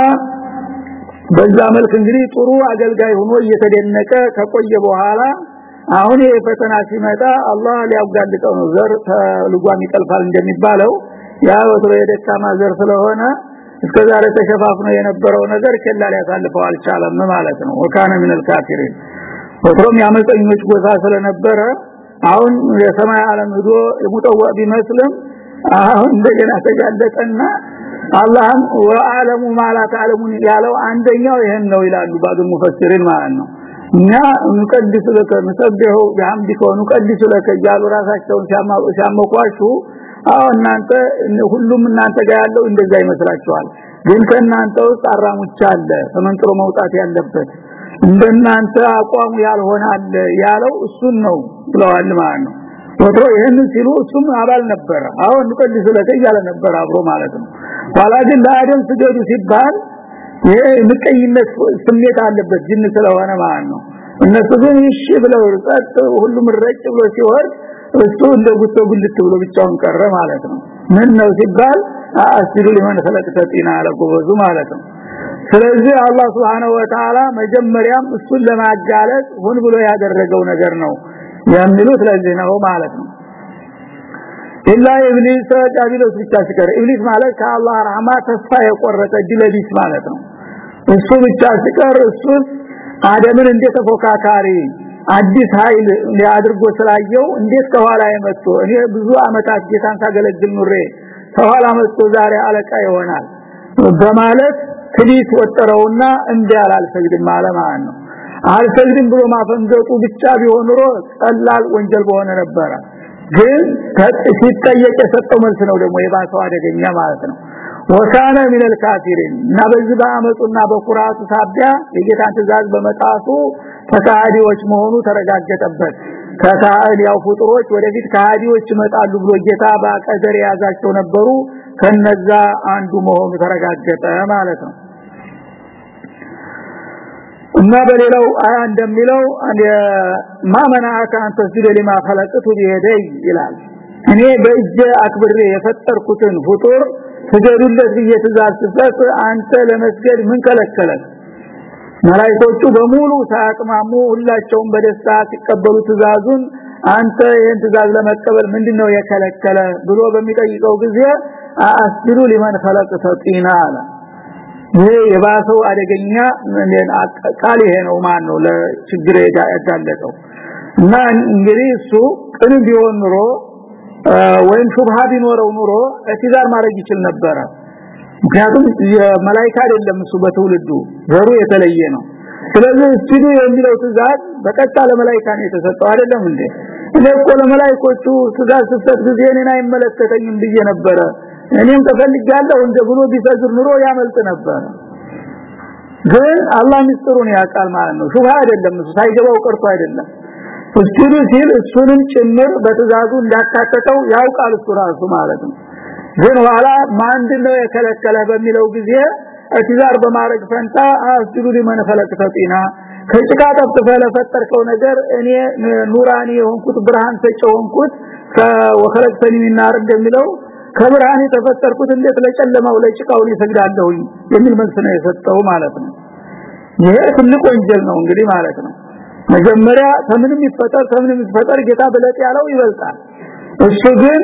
በዛ መልክ እንግዲህ ጥሩ አገልጋይ ሆኖ እየተደነቀ ከቆየ በኋላ አሁን የፈተና ሲመጣ አላህ ሊያጋልጠው ነው። ዘር ልጓም ይቀልፋል እንደሚባለው ያ ወትሮ የደካማ ዘር ስለሆነ እስከዛሬ ተሸፋፍኖ የነበረው ነገር ቸላ ሊያሳልፈው አልቻለም ማለት ነው። ወካነ ሚነል ካፊሪን። ወትሮም ያመልጠኞች ጎሳ ስለነበረ አሁን የሰማይ ዓለም ሂዶ ሙጠዋ ቢመስልም አሁን እንደገና ተጋለጠና አላህም ወአለሙ ማላ ተዓለሙን ያለው አንደኛው ይሄን ነው ይላሉ ባዱ ሙፈሲሪን ማለት ነው። እኛ እንቀድስ ለከ መስበሁ በሐምዲከ ወንቀድስ ለከ ያሉ ራሳቸውን ሲያመቋሹ አዎ እናንተ ሁሉም እናንተ ጋር ያለው እንደዛ ይመስላችኋል። ግን ከናንተ ውስጥ አራሙቻ አለ። ተመንጥሮ መውጣት ያለበት? እንደናንተ አቋሙ ያልሆነ አለ ያለው እሱን ነው ብለዋል ማለት ነው ወጥሮ ይሄን ሲሉ እሱም አባል ነበር አሁን ንቀድስ ለከያለ ነበር አብሮ ማለት ነው። ኋላ ለአደም ስገዱ ሲባል ይሄ ምቀይነት ስሜት አለበት ጅን ስለሆነ ማለት ነው። እነሱ ግን እሺ ብለው ጸጥ ሁሉም ረጭ ብሎ ሲወርድ እሱ እንደ ጉቶ ጉልት ብሎ ብቻውን ቀረ ማለት ነው። ምን ነው ሲባል አስሩ ሊሆን ፈለቅተቲና ለጎበዙ ማለት ነው። ስለዚህ አላህ Subhanahu Wa መጀመሪያም እሱን ለማጋለጥ ሁን ብሎ ያደረገው ነገር ነው። የሚሉት ለዚህ ነው ማለት ነው። ኢላ ኢብሊስ ዳቢሎስ ብቻ ሲቀር ኢብሊስ ማለት ከአላህ ረህማ ተስፋ የቆረጠ ድለቢስ ማለት ነው። እሱ ብቻ ሲቀር እሱ አደምን እንደ ተፎካካሪ አዲስ ኃይል ሊያድርጎ ስላየው እንዴት ከኋላ የመጥቶ እኔ ብዙ አመታት ጌታን ሳገለግል ኑሬ ከኋላ መጥቶ ዛሬ አለቃ ይሆናል በማለት ክሊት ወጠረውና እንዴ አላልሰግድም አለ ማለት ነው አልሰግድም ብሎ ማፈንገጡ ብቻ ቢሆን ኑሮ ቀላል ወንጀል በሆነ ነበረ ግን ሲጠየቅ የሰጠው መልስ ነው ደግሞ የባሰው አደገኛ ማለት ነው ወካነ ሚን الكافرين እና በዚህ በአመጡና በኩራቱ ሳቢያ የጌታን ትእዛዝ በመጣሱ ተካዲዎች መሆኑ ተረጋገጠበት ከካህል ያው ፍጡሮች ወደፊት ካህዲዎች ይመጣሉ ብሎ ጌታ በቀደር የያዛቸው ነበሩ ከነዛ አንዱ መሆኑ ተረጋገጠ ማለት ነው እና በሌላው አያ እንደሚለው ማመናአከ አንተ ስለ ለማ خلقت بيدي ይላል እኔ በእጄ አክብሬ የፈጠርኩትን ፍጡር ስገዱለት ብዬ ትእዛዝ ስሰጥ አንተ ለመስገድ ምን ከለከለ መላእክቶቹ በሙሉ ሳያቅማሙ ሁላቸውም በደስታ ሲቀበሉ ትእዛዙን አንተ ይህን ትእዛዝ ለመቀበል ምንድነው የከለከለ ብሎ በሚጠይቀው ጊዜ አስቢሩ ሊመን خلقت ጢና አለ ይሄ የባሰው አደገኛ ቃል ይሄ ነው? ማን ነው ለችግር ያጋለጠው? እና እንግዲህ እሱ ቅን ቢሆን ኑሮ ወይም ሹብሃ ቢኖረው ኑሮ እትዛር ማድረግ ይችል ነበረ። ምክንያቱም የመላእክት አይደለም እሱ በትውልዱ ዘሩ የተለየ ነው። ስለዚህ እስቲዱ የሚለው ትእዛዝ በቀጥታ ለመላእክት ነው የተሰጠው። አይደለም እንዴ? እኔ እኮ ለመላእክቶቹ ስጋ ስሰጥ ጊዜ እኔን አይመለከተኝም ብዬ ነበረ እኔም ተፈልጋለሁ እንደ ብሎ ቢሰግር ኑሮ ያመልጥ ነበር። ግን አላህ ምስጢሩን ያውቃል ማለት ነው። ሹብሃ አይደለም እሱ ሳይገባው ቀርቶ አይደለም። እስኪሉ ሲል እሱንም ጭምር በትእዛዙ እንዳካተተው ያውቃል እሱ ራሱ ማለት ነው። ግን ኋላ ማንድነው የከለከለ በሚለው ጊዜ እትዛር በማድረግ ፈንታ አስጁዱ ሊመን ፈለቅተ ጤና ከጭቃ ጠፍጥፈ ለፈጠርከው ነገር እኔ ኑራኒ የሆንኩት ብርሃን ሰጭ የሆንኩት ከወከለቅተኒ ሚናር እንደሚለው ከብርሃን የተፈጠርኩት እንዴት ለጨለማው ለጭቃው ይሰግዳለሁ የሚል መልስ ነው የሰጠው ማለት ነው። ይሄ ትልቅ ወንጀል ነው እንግዲህ ማለት ነው። መጀመሪያ ከምንም ይፈጠር ከምንም ይፈጠር ጌታ በለጥ ያለው ይበልጣል። እሱ ግን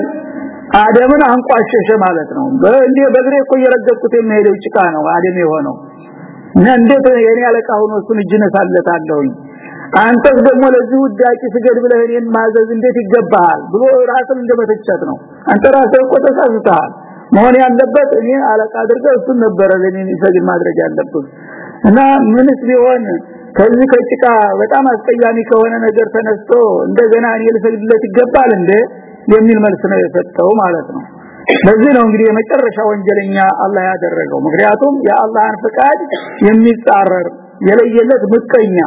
አደምን አንቋሸሸ ማለት ነው። በእንዴ በግሬ እኮ እየረገጥኩት የሚሄደው ጭቃ ነው አደም የሆነው። እና እንዴት የኔ አለቃ ሆኖ እሱን እጅ ነሳለታለሁኝ አንተስ ደግሞ ለዚህ ውዳቂ ስገድ ብለህ እኔን ማዘዝ እንዴት ይገባሃል? ብሎ ራስን እንደመተቸት ነው አንተ ራስህ እኮ ተሳስተሃል መሆን ያለበት እኔ አለቃ አድርገህ እሱን ነበረ ለኔ ይሰግድ ማድረግ ያለብህ። እና ምንስ ቢሆን ከዚህ ከጭቃ በጣም አስቀያሚ ከሆነ ነገር ተነስቶ እንደገና እኔ ልሰግድለት ይገባል እንዴ? የሚል መልስ ነው የሰጠው ማለት ነው። ለዚህ ነው እንግዲህ የመጨረሻ ወንጀለኛ አላህ ያደረገው። ምክንያቱም የአላህን ፍቃድ የሚጻረር የለየለት ምቀኛ።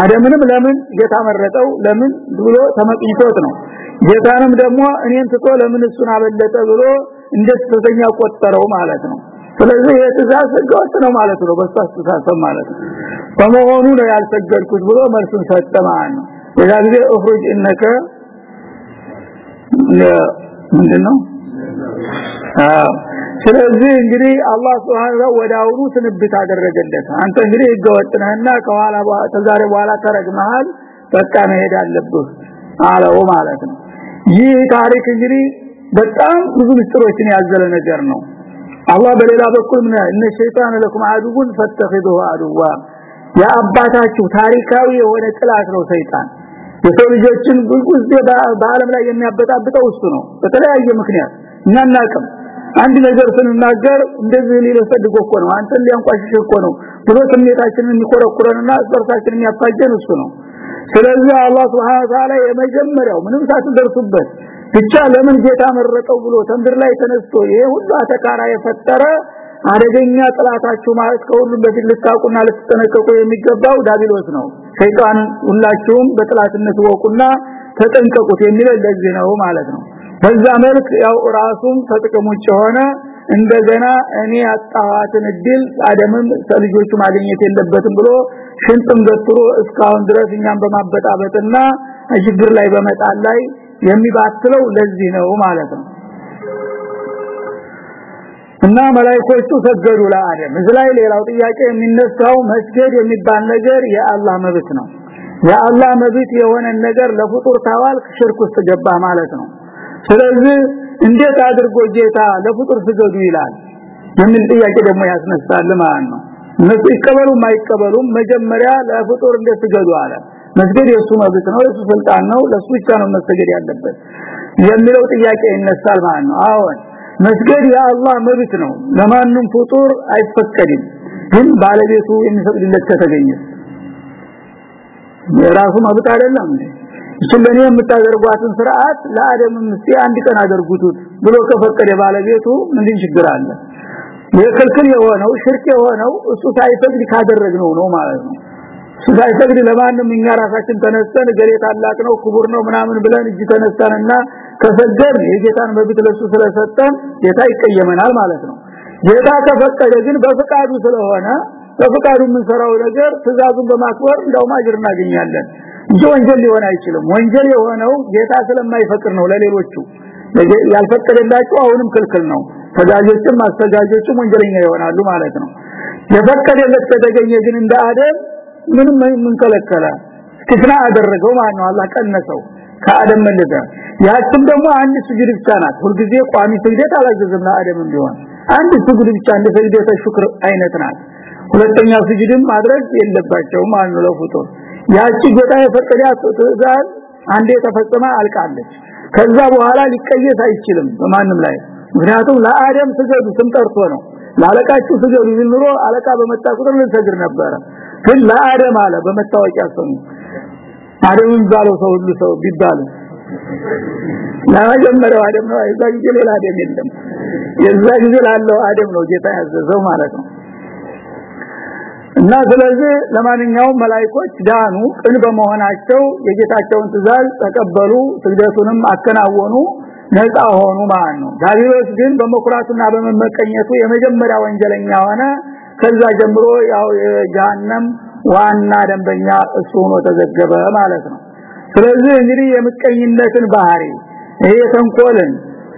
አደምንም ለምን ጌታ ለምን ብሎ ተመቅኝቶት ነው ጌታንም ደግሞ እኔን ትቶ ለምን እሱን አበለጠ ብሎ እንደስተኛ ቆጠረው ማለት ነው። ስለዚህ የትእዛዝ ህገወጥ ነው ማለት ነው። በሱ ማለት ነው። በመሆኑ ነው ያልሰገድኩት ብሎ መልሱን ሰጠ ነው። ሌላ ጊዜ እፍሩጅ እነከ ምንድነው? ስለዚህ እንግዲህ አላህ Subhanahu ወዳውኑ ትንብት አደረገለት። አንተ እንግዲህ ህገወጥ ነህና ከኋላ ተዛሬ በኋላ ተረግመሃል በቃ መሄድ አለብህ አለው ማለት ነው ይህ ታሪክ እንግዲህ በጣም ብዙ ምስጢሮችን ያዘለ ነገር ነው። አላህ በሌላ በኩል ምን እነ ሸይጣን ለኩም አዱን ፈተخذوه አዱዋ የአባታችሁ ታሪካዊ የሆነ ጥላት ነው ሰይጣን። የሰው ልጆችን ብዙ በአለም ላይ የሚያበጣብጠው እሱ ነው። በተለያየ ምክንያት እኛ እናቀም አንድ ነገር ስንናገር እንደዚህ ሊለው ሰድጎ እኮ ነው አንተ ሊያንቋሽሽ እኮ ነው ብሎ ስሜታችንን የሚቆረቁረንና አስፈርታችንን የሚያፋጀን እሱ ነው። ስለዚህ አላህ Subhanahu Wa Ta'ala የመጀመሪያው ምንም ሳትደርሱበት ብቻ ለምን ጌታ መረጠው ብሎ ተምድር ላይ ተነስቶ ይሄ ሁሉ አተካራ የፈጠረ አደገኛ ጥላታችሁ ማለት ከሁሉም በፊት ልታቁና ልትጠነቀቁ የሚገባው ዳቢሎስ ነው። ሰይጣን ሁላችሁም በጥላትነት ወቁና ተጠንቀቁት የሚለው ለዚህ ነው ማለት ነው። በዛ መልክ ያው ራሱም ተጥቅም ሆነ እንደገና እኔ አጣዋትን እድል አደምም ሰልጆቹ ማግኘት የለበትም ብሎ ሽንጥም ገትሮ እስካሁን ድረስ እኛም በማበጣበጥና ችግር ላይ በመጣል ላይ የሚባትለው ለዚህ ነው ማለት ነው። እና መላእክቶቹ ሰገዱ ለአደም። እዚህ ላይ ሌላው ጥያቄ የሚነሳው መስገድ የሚባል ነገር የአላህ መብት ነው። የአላህ መብት የሆነ ነገር ለፍጡር ታዋልክ ሽርክ ውስጥ ገባ ማለት ነው። ስለዚህ እንዴት አድርጎ ጌታ ለፍጡር ስገዱ ይላል? የሚል ጥያቄ ደግሞ ያስነሳል ማለት ነው እነሱ ይቀበሉ ማይቀበሉም መጀመሪያ ለፍጡር እንደስገዱ አለ? መስገድ የሱ መብት ነው የሱ ስልጣን ነው ለሱ ብቻ ነው መስገድ ያለበት የሚለው ጥያቄ ይነሳል ማለት ነው። አሁን መስገድ የአላህ መብት ነው። ለማንም ፍጡር አይፈቀድም ግን ባለቤቱ የሚፈቅድለት ከተገኘ። የራሱ መብት አይደለም ለኔ የምታደርጓትን ስርዓት ለአደም እስቲ አንድ ቀን አደርጉት ብሎ ከፈቀደ ባለቤቱ ምንድን ችግር አለ የክልክል የሆነው ሽርክ የሆነው እሱ ሳይፈቅድ ካደረግነው ነው ማለት ነው። እሱ ሳይፈቅድ ለማንም እኛ ራሳችን ተነስተን ታላቅ ነው ክቡር ነው ምናምን ብለን እጅ ተነስተንና ከሰገር የጌታን መብት ለሱ ስለሰጠን ጌታ ይቀየመናል ማለት ነው። ጌታ ከፈቀደ ግን በፍቃዱ ስለሆነ በፍቃዱ የምንሰራው ነገር ትእዛዙን በማክበር እንደው ማጅር እናገኛለን። እንጂ ወንጀል ሊሆን አይችልም። ወንጀል የሆነው ጌታ ስለማይፈቅድ ነው ለሌሎቹ። ያልፈቀደላቸው አሁንም ክልክል ነው ተጋጆችም አስተጋጆችም ወንጀለኛ ይሆናሉ ማለት ነው። የፈቀደለት ከተገኘ ግን እንደ አደም ምንም ምን ከለከለ? አደረገው ማለት ነው። አላህ ቀነሰው ከአደም መለሰ ያችም ደግሞ አንድ ስጁድ ብቻ ናት። ሁልጊዜ ቋሚ ስግደት አላዘዘም ለአደም ቢሆን። አንድ ስጁድ ብቻ እንደ ስግደተ ሽክር አይነት ናት። ሁለተኛ ስጁድም ማድረግ የለባቸውም ማለት ነው ለፍጡር። ያቺ ጌታ የፈቀዳት ትእዛዝ አንዴ ተፈጸመ አልቃለች። ከዛ በኋላ ሊቀየስ አይችልም በማንም ላይ ምክንያቱም ለአደም ስገዱ ስም ጠርቶ ነው። ላለቃችሁ ስገዱ ቢል አለቃ በመጣ ቁጥር ልንሰግድ ነበረ። ግን ለአደም አለ በመታወቂያ ሰው አደምን ባለው ሰው ሁሉ ሰው ቢባል ለመጀመሪያው አደም ነው። የዛ ጊዜ ሌላ አደም የለም። የዛ ጊዜ ላለው አደም ነው ጌታ ያዘዘው ማለት ነው። እና ስለዚህ ለማንኛውም መላእክቶች ዳኑ ቅን በመሆናቸው የጌታቸውን ትእዛዝ ተቀበሉ ስግደቱንም አከናወኑ ነፃ ሆኑ ማለት ነው ዳቢሎስ ግን በመኩራቱና በመመቀኘቱ የመጀመሪያ ወንጀለኛ ሆነ ከዛ ጀምሮ ያው የጀሃነም ዋና ደንበኛ እሱ ሆኖ ተዘገበ ማለት ነው ስለዚህ እንግዲህ የምቀኝነትን ባህሪ ይሄ ተንኮልን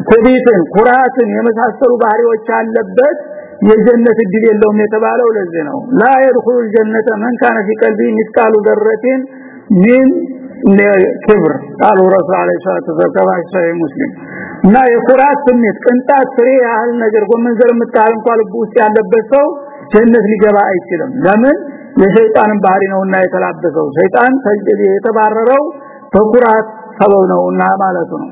ትዕቢትን ኩራትን የመሳሰሉ ባህሪዎች አለበት የጀነት እድል የለውም የተባለው ለዚህ ነው ላ يدخل الجنه من كان في قلبه مثقال ذره من ክብር ቃሉ ረሱል አለይሂ ሰላቱ ወሰለም ሙስሊም እና የኩራት ስሜት ቅንጣት ፍሬ ያህል ነገር ጎመን ዘር የምታህል እንኳን ልቡ ውስጥ ያለበት ሰው ጀነት ሊገባ አይችልም ለምን የሸይጣንን ባህሪ ነውና የተላበሰው ሸይጣን የተባረረው በኩራት ሰበብ ነውና ማለት ነው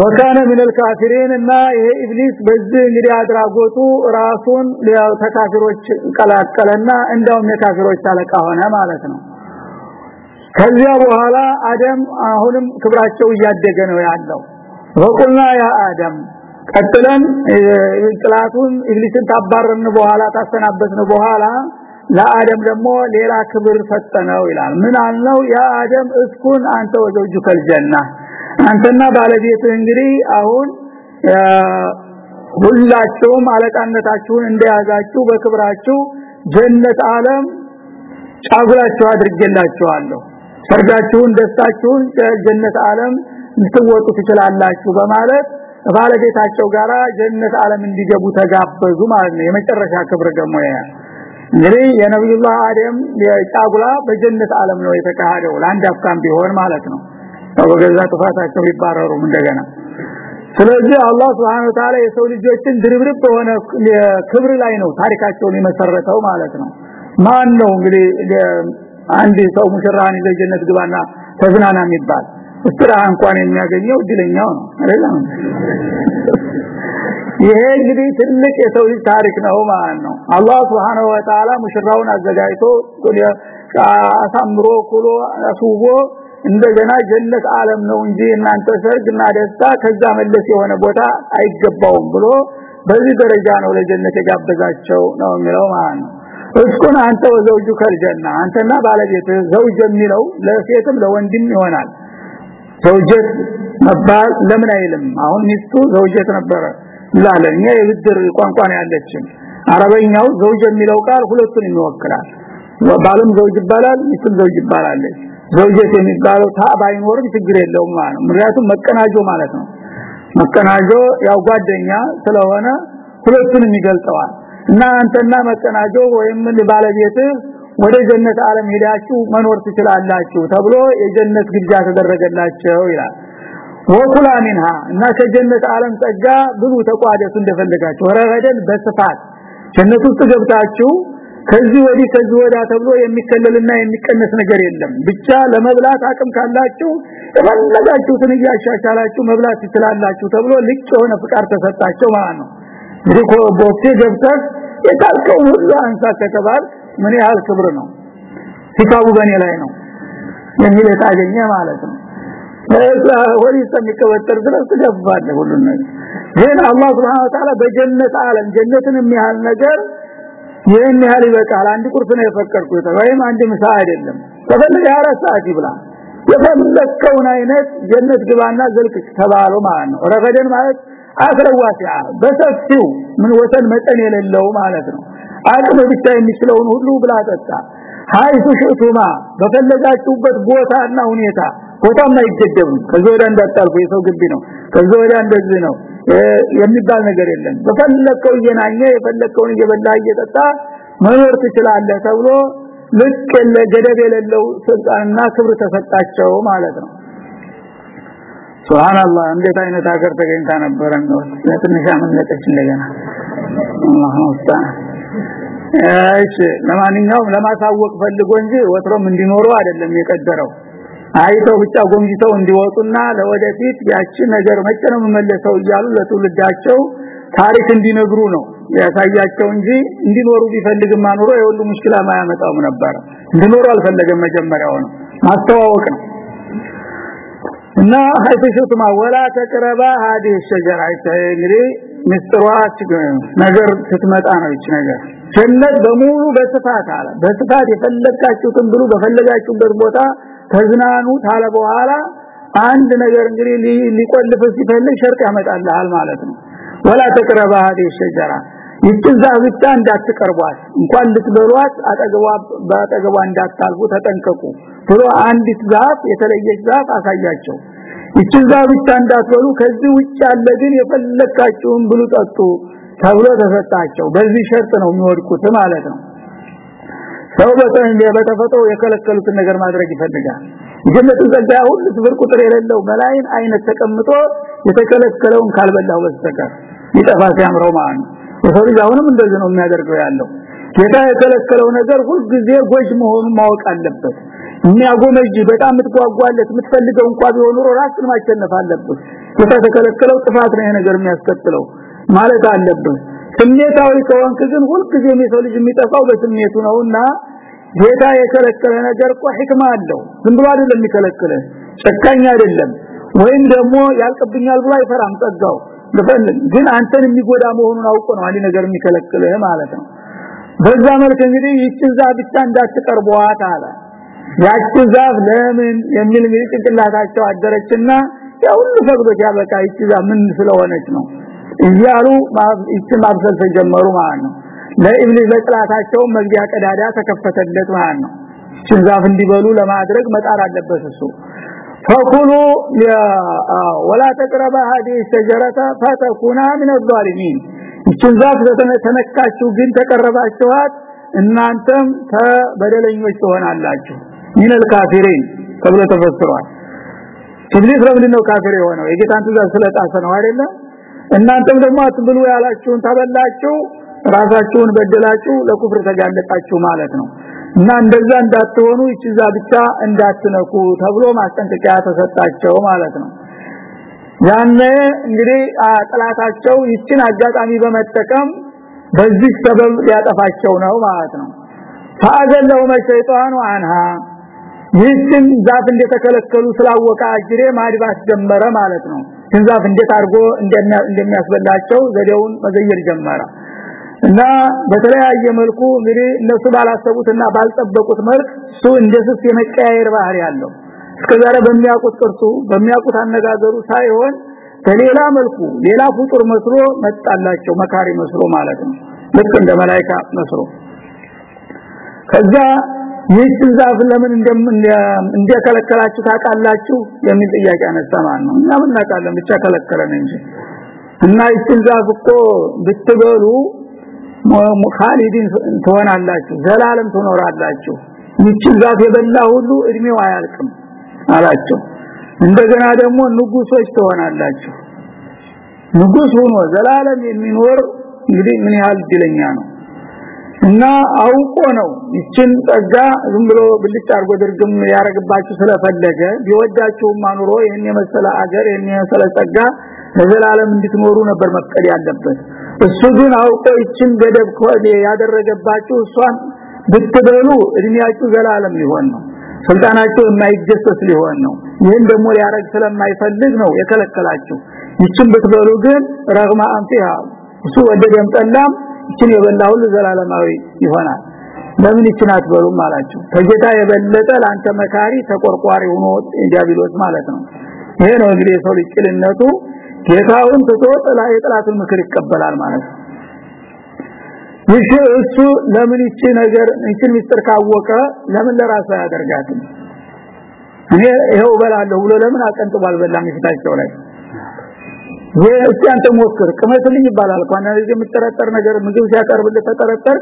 ወካነ ምን الكافرين እና ይሄ ኢብሊስ በዚህ እንግዲህ አድራጎቱ ራሱን ተካፊሮች ቀላቀለና እንደውም የካፊሮች አለቃ ሆነ ማለት ነው ከዚያ በኋላ አደም አሁንም ክብራቸው እያደገ ነው ያለው። ወቁልና ያ አደም ቀጥለን ጥላቱን ኢብሊስን ታባረርን በኋላ ታሰናበትን በኋላ ለአደም ደግሞ ሌላ ክብር ሰጠነው ይላል። ምን አልነው? ያ አደም እስኩን አንተ ወዘውጁ ከልጀና አንተና ባለቤትህ እንግዲህ አሁን ሁላችሁም አለቃነታችሁን እንደያዛችሁ በክብራችሁ ጀነት ዓለም ጫጉላችሁ አድርጌላችኋለሁ ሰርጋችሁን ደስታችሁን ጀነት ዓለም ልትወጡ ትችላላችሁ በማለት ባለቤታቸው ጋራ ጀነት ዓለም እንዲገቡ ተጋበዙ ማለት ነው። የመጨረሻ ክብር ደግሞ እንግዲህ የነብዩላህ አደም የጫጉላ በጀነት ዓለም ነው የተካሄደው ለአንድ አፍካም ቢሆን ማለት ነው። በገዛ ጥፋታቸው ቢባረሩም እንደገና። ስለዚህ አላህ Subhanahu Wa Ta'ala የሰው ልጆችን ድርብርብ በሆነ ክብር ላይ ነው ታሪካቸውን የመሰረተው ማለት ነው። ማን ነው እንግዲህ አንድ ሰው ሙሽራን ለጀነት ግባና ተዝናና የሚባል እስራህ እንኳን የሚያገኘው እድለኛው ነው። አይደለም ይሄ እንግዲህ ትልቅ የሰው ልጅ ታሪክ ነው ማለት ነው። አላህ Subhanahu Wa Ta'ala ሙሽራውን አዘጋጅቶ አሳምሮ ኩሎ አስውቦ እንደገና ጀነት ዓለም ነው እንጂ እናንተ ሰርግና ደስታ ከዛ መለስ የሆነ ቦታ አይገባውም ብሎ በዚህ ደረጃ ነው ለጀነት የጋበዛቸው ነው የሚለው ማለት ነው እስኩን አንተ ወዘውጁ ከልጀና አንተና ባለቤት ዘውጅ የሚለው ለሴትም ለወንድም ይሆናል። ዘውጀት መባል ለምን አይልም? አሁን ሚስቱ ዘውጀት ነበረ እኛ የብድር ቋንቋ ነው አረበኛው ዘውጅ የሚለው ቃል ሁለቱን ይወክላል ባልም ዘውጅ ይባላል ሚስትም ዘውጅ ይባላል ዘውጀት የሚባለው ታ ባይኖርም ችግር የለውም ማለት ምክንያቱም መቀናጆ ማለት ነው። መቀናጆ ያው ጓደኛ ስለሆነ ሁለቱንም ይገልጸዋል እና አንተና መቀናጆ ወይም ባለቤት ወደ ጀነት ዓለም ሄዳችሁ መኖር ትችላላችሁ ተብሎ የጀነት ግብዣ ተደረገላቸው ይላል። ወኩላ ሚንሃ እና ከጀነት ዓለም ጸጋ ብሉ ተቋደሱ እንደፈለጋችሁ። ወረገደን በስፋት ጀነት ውስጥ ገብታችሁ ከዚህ ወዲህ ከዚህ ወዳ ተብሎ የሚከለልና የሚቀነስ ነገር የለም። ብቻ ለመብላት አቅም ካላችሁ የፈለጋችሁትን እያሻሻላችሁ መብላት ትችላላችሁ ተብሎ ልቅ የሆነ ፍቃድ ተሰጣቸው ማለት ነው እንግዲህ ቦቴ ገብተህ የታልከውን ሁሉ አንሳ ከተባል ምን ያህል ክብር ነው? ሂሳቡ በእኔ ላይ ነው የሚል ታገኘ ማለት ነው። ወዲ ሰሚከወተር ድረስ ትገባለህ ሁሉን ነገር። ግን አላህ Subhanahu Wa በጀነት ዓለም ጀነትን የሚያህል ነገር ይሄን ያህል ይበቃል። አንድ ቁርስ ነው የፈቀድኩት ወይም አንድ ምሳ አይደለም። ከፈለገ አራት ሰዓት ይብላ። የፈለከውን አይነት ጀነት ግባና ዘልቅ ተባለው ማለት ነው። ረገደን ማለት አስረዋሲያ በሰፊው ምን ወሰን መጠን የሌለው ማለት ነው። አቅም ብቻ የሚችለውን ሁሉ ብላ ጠጣ። ሀይቱ ሽቱማ በፈለጋችሁበት ቦታና ሁኔታ ቦታም አይገደብም። ከዚህ ወዲያ እንዳጣልኩ የሰው ግቢ ነው። ከዚህ ወዲያ እንደዚህ ነው። የሚባል ነገር የለም። በፈለከው እየናኘ የፈለከውን እየበላ እየጠጣ መኖር ትችላለህ ተብሎ ልክ ገደብ የሌለው ስልጣንና ክብር ተሰጣቸው ማለት ነው ሱብሃንአላህ እንዴት አይነት ሀገር ተገኝታ ነበረ? ነው ለትንሽ አመለጠች እንደገና። አላህ እሺ ለማንኛውም ለማሳወቅ ፈልጎ እንጂ ወትሮም እንዲኖሩ አይደለም የቀደረው። አይተው ብቻ ጎምጅተው እንዲወጡና ለወደፊት ያቺ ነገር መጨረም መለሰው እያሉ ለትውልዳቸው ታሪክ እንዲነግሩ ነው ያሳያቸው እንጂ እንዲኖሩ ቢፈልግም ማኖሮ የሁሉ ሙሽኪላ ማያመጣውም ነበር። እንዲኖሩ አልፈለገም መጀመሪያው ነው ማስተዋወቅ ነው እና ሀይተሽቱማ ወላ ተቅረባ ሀዲ ሸጀራ እንግዲህ ምስጥሯች ነገር ስትመጣ ነው ይች ነገር። ጀነት በሙሉ በስፋት አለ። በስፋት የፈለጋችሁትን ብሉ በፈለጋችሁበት ቦታ ተዝናኑ ታለ በኋላ አንድ ነገር እንግዲህ ሊቆልፍ ሲፈልግ ሸርጥ ያመጣልሃል ማለት ነው። ወላ ተቅረባ ሀዲ ሸጀራ ይችን ዛፍ ብቻ እንዳትቀርቧት። እንኳን ልትበሏት አጠገቧ በአጠገቧ እንዳታልፉ ተጠንቀቁ ብሎ አንዲት ዛፍ የተለየች ዛፍ አሳያቸው። ይችን ዛፍ ብቻ እንዳትበሉ ከዚህ ውጭ ያለ ግን የፈለካችሁን ብሉ ጠጡ ተብሎ ተሰጣቸው። በዚህ ሸርጥ ነው የሚወድቁት ማለት ነው። ሰው በተፈጥሮ የከለከሉትን ነገር ማድረግ ይፈልጋል። ጀነትን ጸጋ ሁሉ ስፍር ቁጥር የሌለው መላይን አይነት ተቀምጦ የተከለከለውን ካልበላው በስተቀር ይጠፋ ሲያምረው ማለት ነው የሰው ልጅ አሁንም እንደዚህ ነው የሚያደርገው ያለው። ጌታ የከለከለው ነገር ሁልጊዜ ጎጅ መሆኑን ማወቅ አለበት። የሚያጎመጅ በጣም የምትጓጓለት የምትፈልገው እንኳን ቢሆን ኑሮ ራስን ማሸነፍ አለበት ጌታ የተከለከለው ጥፋት ነው ነገር የሚያስከትለው ማለት አለበት ስሜታዊ ከሆንክ ግን ሁልጊዜ የሰው ልጅ የሚጠፋው በስሜቱ ነውና ጌታ የከለከለ ነገር እኮ ህክማ አለው። ዝም ብሎ አይደለም የሚከለክለ ጨካኝ አይደለም። ወይም ደግሞ ያልቅብኛል ብሎ አይፈራም ጸጋው ግን አንተን የሚጎዳ መሆኑን አውቆ ነው አንድ ነገር የሚከለክልህ ማለት ነው። በዛ መልክ እንግዲህ ይችን ዛፍ ብቻ እንዳትቀርቧት አለ። ያቺ ዛፍ ለምን የሚል እንግዲህ ጭንቅላታቸው አደረችና ሁሉ ፈቅዶት ያበቃ ይቺ ዛፍ ምን ስለሆነች ነው እያሉ ይችን ማብሰል ተጀመሩ ማለት ነው። ለኢብሊስ ለጥላታቸው መግቢያ ቀዳዳ ተከፈተለት ማለት ነው። ይችን ዛፍ እንዲበሉ ለማድረግ መጣር አለበት እሱ ፈኩሉ ወላ ተቅረባ هذه الشجره فتكونا من الظالمين ይችን ዛፍ ተነካችሁ ግን ተቀረባችኋት እናንተም ተበደለኞች ትሆናላችሁ ሚነል ካፊሪን ተብሎ ተፈስሯል ኢብሊስ ለምንድን ነው ካፊር የሆነው የጌታን ትእዛዝ ስለጣሰ ነው አይደለ እናንተም ደግሞ አትብሉ ያላችሁን ተበላችሁ ራሳችሁን በደላችሁ ለኩፍር ተጋለጣችሁ ማለት ነው እና እንደዛ እንዳትሆኑ ይችዛ ብቻ እንዳትነኩ ተብሎ ማስጠንቀቂያ ተሰጣቸው ማለት ነው። ያነ እንግዲህ ጥላታቸው ይችን አጋጣሚ በመጠቀም በዚህ ሰበብ ሊያጠፋቸው ነው ማለት ነው። ፈአዘለው መሸይጣኑ አንሃ ይህችን ዛፍ እንደተከለከሉ ስላወቀ አጅሬ ማድባት ጀመረ ማለት ነው። ዛፍ እንዴት አድርጎ እንደሚያስበላቸው ዘዴውን መዘየር ጀመረ እና በተለያየ መልኩ እንግዲህ እነሱ ባላሰቡትና ባልጠበቁት መልክ እሱ እንደስስ የመቀያየር ባህሪ ያለው እስከዛሬ በሚያውቁት ቅርሱ በሚያውቁት አነጋገሩ ሳይሆን በሌላ መልኩ ሌላ ፍጡር መስሎ መጣላቸው መካሪ መስሎ ማለት ነው። ልክ እንደ መላእክት መስሎ። ከዛ ይህችን ዛፍ ለምን እንደከለከላችሁ ታውቃላችሁ? የሚል ጥያቄ አነሳ ነው። እኛ ምን ብቻ ከለከለን እንጂ። እና ይህችን ዛፍ እኮ ብትበሉ ሙኻሊዲን ትሆናላችሁ ዘላለም ትኖራላችሁ። ይህችን ዛፍ የበላ ሁሉ እድሜው አያልቅም አላቸው። እንደገና ደግሞ ንጉሶች ትሆናላችሁ። ንጉስ ሆኖ ዘላለም የሚኖር እንግዲህ ምን ያህል ድለኛ ነው? እና አውቆ ነው ይችን ጸጋ ዝም ብሎ ብልጭ አርጎ ድርግም ያረግባችሁ ስለፈለገ ቢወዳችሁም አኑሮ ይሄን የመሰለ አገር ይሄን የመሰለ ጸጋ ለዘላለም እንድትኖሩ ነበር መፍቀድ ያለበት እሱ ግን አውቆ ይችን ገደብ ያደረገባችሁ እሷን ብትበሉ እድሜያችሁ ዘላለም ሊሆን ነው። ስልጣናቸው የማይገሰስ ሊሆን ነው። ይህን ደግሞ ሊያረግ ስለማይፈልግ ነው የከለከላችሁ። ይችን ብትበሉ ግን ረግማ አንፊሃ እሱ ወደደም ጠላም ይችን የበላ ሁሉ ዘላለማዊ ይሆናል። ለምን ይችን አትበሉም አላችሁ ከጌታ የበለጠ ላንተ መካሪ ተቆርቋሪ ሆኖ ዲያብሎስ ማለት ነው። ይሄ ነው እንግዲህ የሰው ልጅ ቅልነቱ ጌታውን ትቶ ጥላ የጥላቱን ምክር ይቀበላል ማለት ነው። ይህ እሱ ለምን ይቺ ነገር ይችን ሚስጥር ካወቀ ለምን ለራሱ ያደርጋትም እኔ ይሄው በላለሁ ብሎ ለምን አቀንጥቧል? በላም ይፍታቸው ላይ የእስቲ አንተ ሞክር ቅመስልኝ ይባላል እንኳን እዚህ የምትጠረጠር ነገር ምግብ ሲያቀርብልህ ተጠረጠር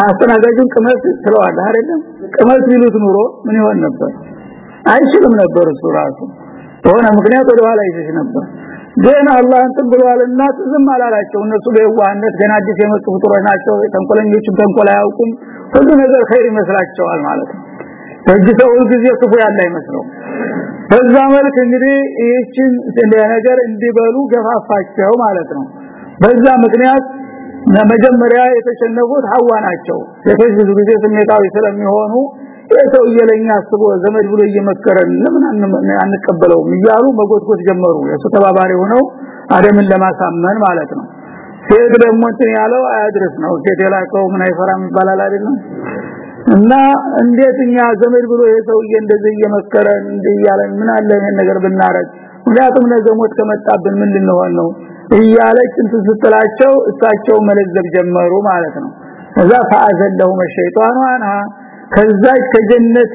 አስተናጋጁን ቅመስ ትለዋለህ አይደለም? ቅመስ ቢሉት ኑሮ ምን ይሆን ነበር? አይችልም ነበር እሱ ራሱ። ሆነ ምክንያት ወደ ኋላ ይሸሽ ነበር ግን አላህ እንትን ብሏልና ዝም አላላቸው። እነሱ በየዋህነት ገና አዲስ የመጡ ፍጡሮች ናቸው። ተንኮለኞችም ተንኮል አያውቁም። ሁሉ ነገር ኸይር ይመስላቸዋል ማለት ነው። እጅ ሰው ጊዜ ክፉ ያለ አይመስለው በዛ መልክ እንግዲህ ይህችን ነገር እንዲበሉ ገፋፋቸው ማለት ነው። በዛ ምክንያት መጀመሪያ የተሸነፉት ሐዋ ናቸው። ብዙ ጊዜ ስሜታዊ ስለሚሆኑ ሰው እየለኛ አስቦ ዘመድ ብሎ እየመከረን ለምን አንቀበለውም እያሉ መጎትጎት ጀመሩ። የሱ ተባባሪ ሆነው አደምን ለማሳመን ማለት ነው። ሴት ደግሞ እንትን ያለው አያድርስ ነው። ሴት የላከው ምን አይፈራም ይባላል አይደለም? እና እንዴት እኛ ዘመድ ብሎ የሰውዬ እንደዚህ እየመከረ እንዲያለን ምን አለ ይሄን ነገር ብናረግ ምክንያቱም ነገ ሞት ከመጣብን ምን ልንሆን ነው? እያለች እንትን ስትላቸው እሳቸው መለዘብ ጀመሩ ማለት ነው። እዛ ፈአዘለሁ መሸይጣኑ አንሃ ከዛች ከጀነት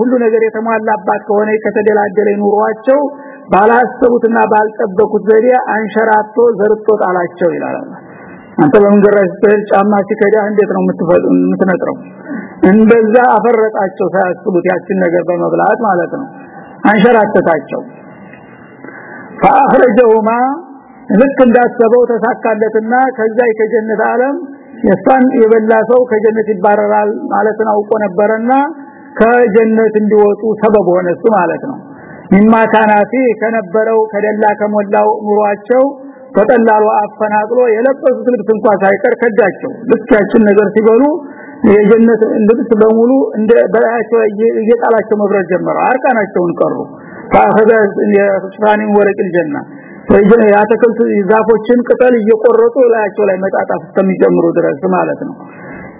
ሁሉ ነገር የተሟላባት ከሆነ ከተደላደለ ኑሯቸው ባላሰቡትና ባልጠበቁት ዘዴ አንሸራቶ ዘርጦ ጣላቸው ይላል አንተ በመንገራሽ ስትሄድ ጫማ ሲከዳ እንዴት ነው የምትነጥረው? እንደዛ አፈረጣቸው ሳያስቡት ያችን ነገር በመብላት ማለት ነው። አንሸራተታቸው። فاخرجهما ልክ እንዳሰበው ተሳካለትና ከዛ ከጀነት ዓለም እሷን የበላ ሰው ከጀነት ይባረራል ማለትን አውቆ ነበርና ከጀነት እንዲወጡ ሰበብ ሆነ ማለት ነው። ሚማታናፊ ከነበረው ከደላ ከሞላው ኑሯቸው በጠላሉ አፈናቅሎ የለበሱት ልብስ እንኳን ሳይቀር ከዳቸው ልብሳችን ነገር ሲበሉ የጀነት ልብስ በሙሉ እንደ በላያቸው እየጣላቸው መብረር ጀመረ አርቃናቸውን ቀሩ። ታፈደ የሱፋኒን ወረቅል ጀና ያተክልት ዛፎችን ቅጠል እየቆረጡ ላያቸው ላይ መጣጣፍ እስከሚጀምሩ ድረስ ማለት ነው።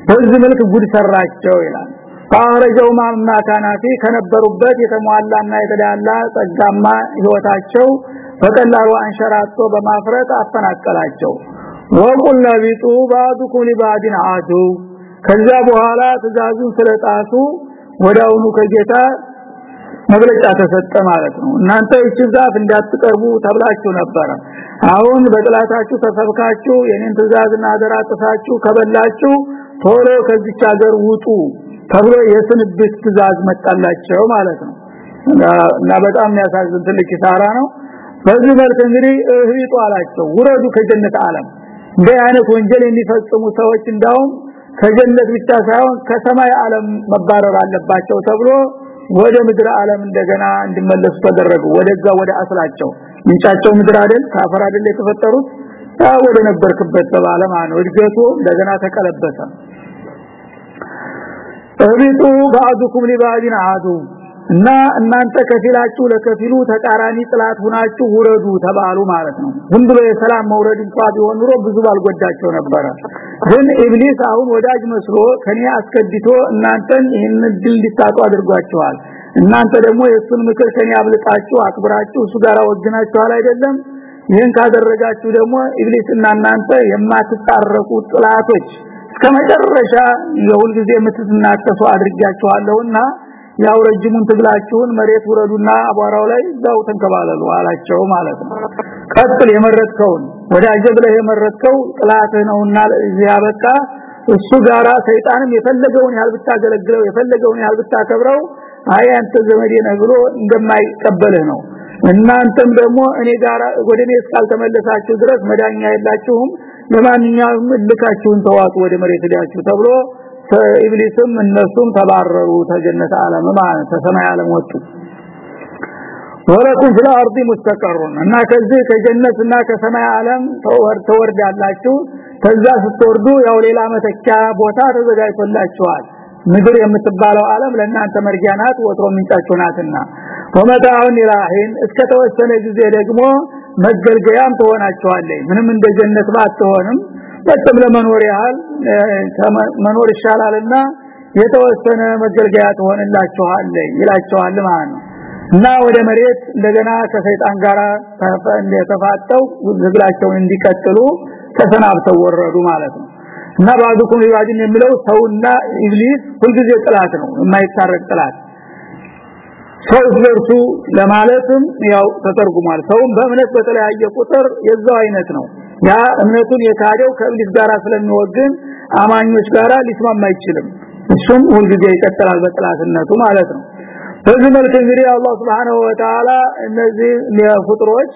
በዚህ መልክ ጉድ ሰራቸው ይላል። ታረጀው ማማ ካናፊ ከነበሩበት የተሟላና የተዳላ ጸጋማ ህይወታቸው በቀላሉ አንሸራቶ በማፍረጥ አፈናቀላቸው። ወቁል ለቢጡ ባዱኩም ሊባዲን አዱ ከዛ በኋላ ትእዛዙን ስለጣሱ ወዳውኑ ከጌታ መግለጫ ተሰጠ ማለት ነው። እናንተ እቺ ዛፍ እንዳትቀርቡ ተብላችሁ ነበረ። አሁን በጥላታችሁ ተሰብካችሁ የኔን ትእዛዝና አደራ ጥሳችሁ ከበላችሁ ቶሎ ከዚች ሀገር ውጡ ተብሎ የስንብት ትእዛዝ መጣላቸው ማለት ነው። እና በጣም የሚያሳዝን ትልቅ ኪሳራ ነው። በዚህ መልክ እንግዲህ እህይጡ አላቸው። ውረዱ ከጀነት ዓለም። እንደ አይነት ወንጀል የሚፈጽሙ ሰዎች እንዳውም ከጀነት ብቻ ሳይሆን ከሰማይ ዓለም መባረር አለባቸው ተብሎ ወደ ምድር ዓለም እንደገና እንዲመለሱ ተደረጉ። ወደዛ ወደ አስላቸው። ምንጫቸው ምድር አይደል? ካፈር አይደል የተፈጠሩት? ወደ ነበርክበት ተባለ ማለት እድገቱ እንደገና ተቀለበሰ። እቢጡ ባዱኩም ሊባዲን አዱ እና እናንተ ከፊላችሁ ለከፊሉ ተቃራኒ ጥላት ሆናችሁ ውረዱ ተባሉ ማለት ነው። ዝም ብሎ የሰላም መውረድ እንኳን ቢሆን ኑሮ ብዙ ባልጎዳቸው ነበረ ግን ኢብሊስ አሁን ወዳጅ መስሎ ከኔ አስከድቶ እናንተን ይህን ድል እንዲታጡ አድርጓቸዋል እናንተ ደግሞ የሱን ምክር ከኔ አብልጣችሁ አክብራችሁ እሱ ጋር ወግናችኋል አይደለም? ይህን ካደረጋችሁ ደግሞ ኢብሊስ እና እናንተ የማትጣረቁ ጥላቶች እስከመጨረሻ የሁል ጊዜ የምትናከሱ አድርጋችኋለሁና ያው ረጅሙን ትግላችሁን መሬት ውረዱና አቧራው ላይ ዛው ተንከባለሉ አላቸው ማለት ነው። ቀጥል የመረጥከውን ወዳጀ ብለህ የመረጥከው ጥላትህ ነውና ያበቃ። እሱ ጋራ ሰይጣንም የፈለገውን ያህል ብታገለግለው የፈለገውን ያህል ብታከብረው አይ አንተ ዘመዴ ነህ ብሎ እንደማይቀበልህ ነው። እናንተም ደግሞ እኔ ጋራ ወደ እኔ እስካልተመለሳችሁ ድረስ መዳኛ የላችሁም። ለማንኛውም ልካችሁን ተዋጡ ወደ መሬት ሊያችሁ ተብሎ ኢብሊስም እነሱም ተባረሩ ተጀነተ ዓለም ማለት ተሰማይ ዓለም ወጡ ወለኩም ፍል አርዲ ሙስተቀሩን እና ከዚህ ከጀነትና ከሰማይ ዓለም ተወርዳላችሁ። ከዛ ስትወርዱ ያው ሌላ መተኪያ ቦታ ተዘጋጅቶላችኋል። ምድር የምትባለው ዓለም ለእናንተ መርጊያናት ወትሮ ምንጫችሁ ናትና። ወመታውን ኢላሂን እስከ ተወሰነ ጊዜ ደግሞ መገልገያም ትሆናችኋለች። ምንም እንደ ጀነት ባትሆንም በጣም ለመኖር ያህል መኖር ይሻላልና የተወሰነ መገልገያ ትሆንላችኋል ይላቸዋል ማለት ነው እና ወደ መሬት እንደገና ከሰይጣን ጋር ተፋጠው ዝግላቸውን እንዲቀጥሉ ተሰናብተው ወረዱ ማለት ነው። እና ባዱኩም ይዋድን የሚለው ሰውና ኢብሊስ ሁልጊዜ ጥላት ነው የማይታረቅ ጥላት። ሰው በርሱ ለማለትም ያው ተተርጉሟል። ሰውም በእምነት በተለያየ ቁጥር የዛው አይነት ነው። ያ እምነቱን የካደው ከእብሊስ ጋራ ስለሚወግን አማኞች ጋራ ሊስማማ አይችልም። እሱም ሁልጊዜ ይቀጥላል በጥላትነቱ ማለት ነው በዚህ መልክ እንግዲህ አላህ Subhanahu Wa Ta'ala እነዚህ ፍጥሮች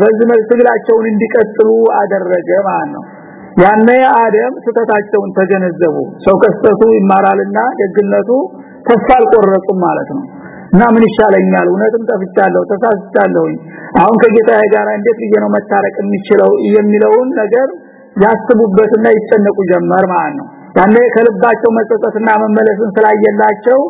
በዚህ መልክ ትግላቸውን እንዲቀጥሉ አደረገ ማለት ነው። ያኔ አደም ስተታቸውን ተገነዘቡ። ሰው ከስተቱ ይማራልና ደግነቱ ተስፋ አልቆረጡም ማለት ነው። እና ምን ይሻለኛል? እውነትም ጠፍቻለሁ ተሳስቻለሁ አሁን ከጌታዬ ጋር እንዴት ልዬ ነው መታረቅ የሚችለው የሚለውን ነገር ያስቡበትና ይጨነቁ ጀመር ማለት ነው። ያኔ ከልባቸው መጸጸትና መመለስን ስላየላቸው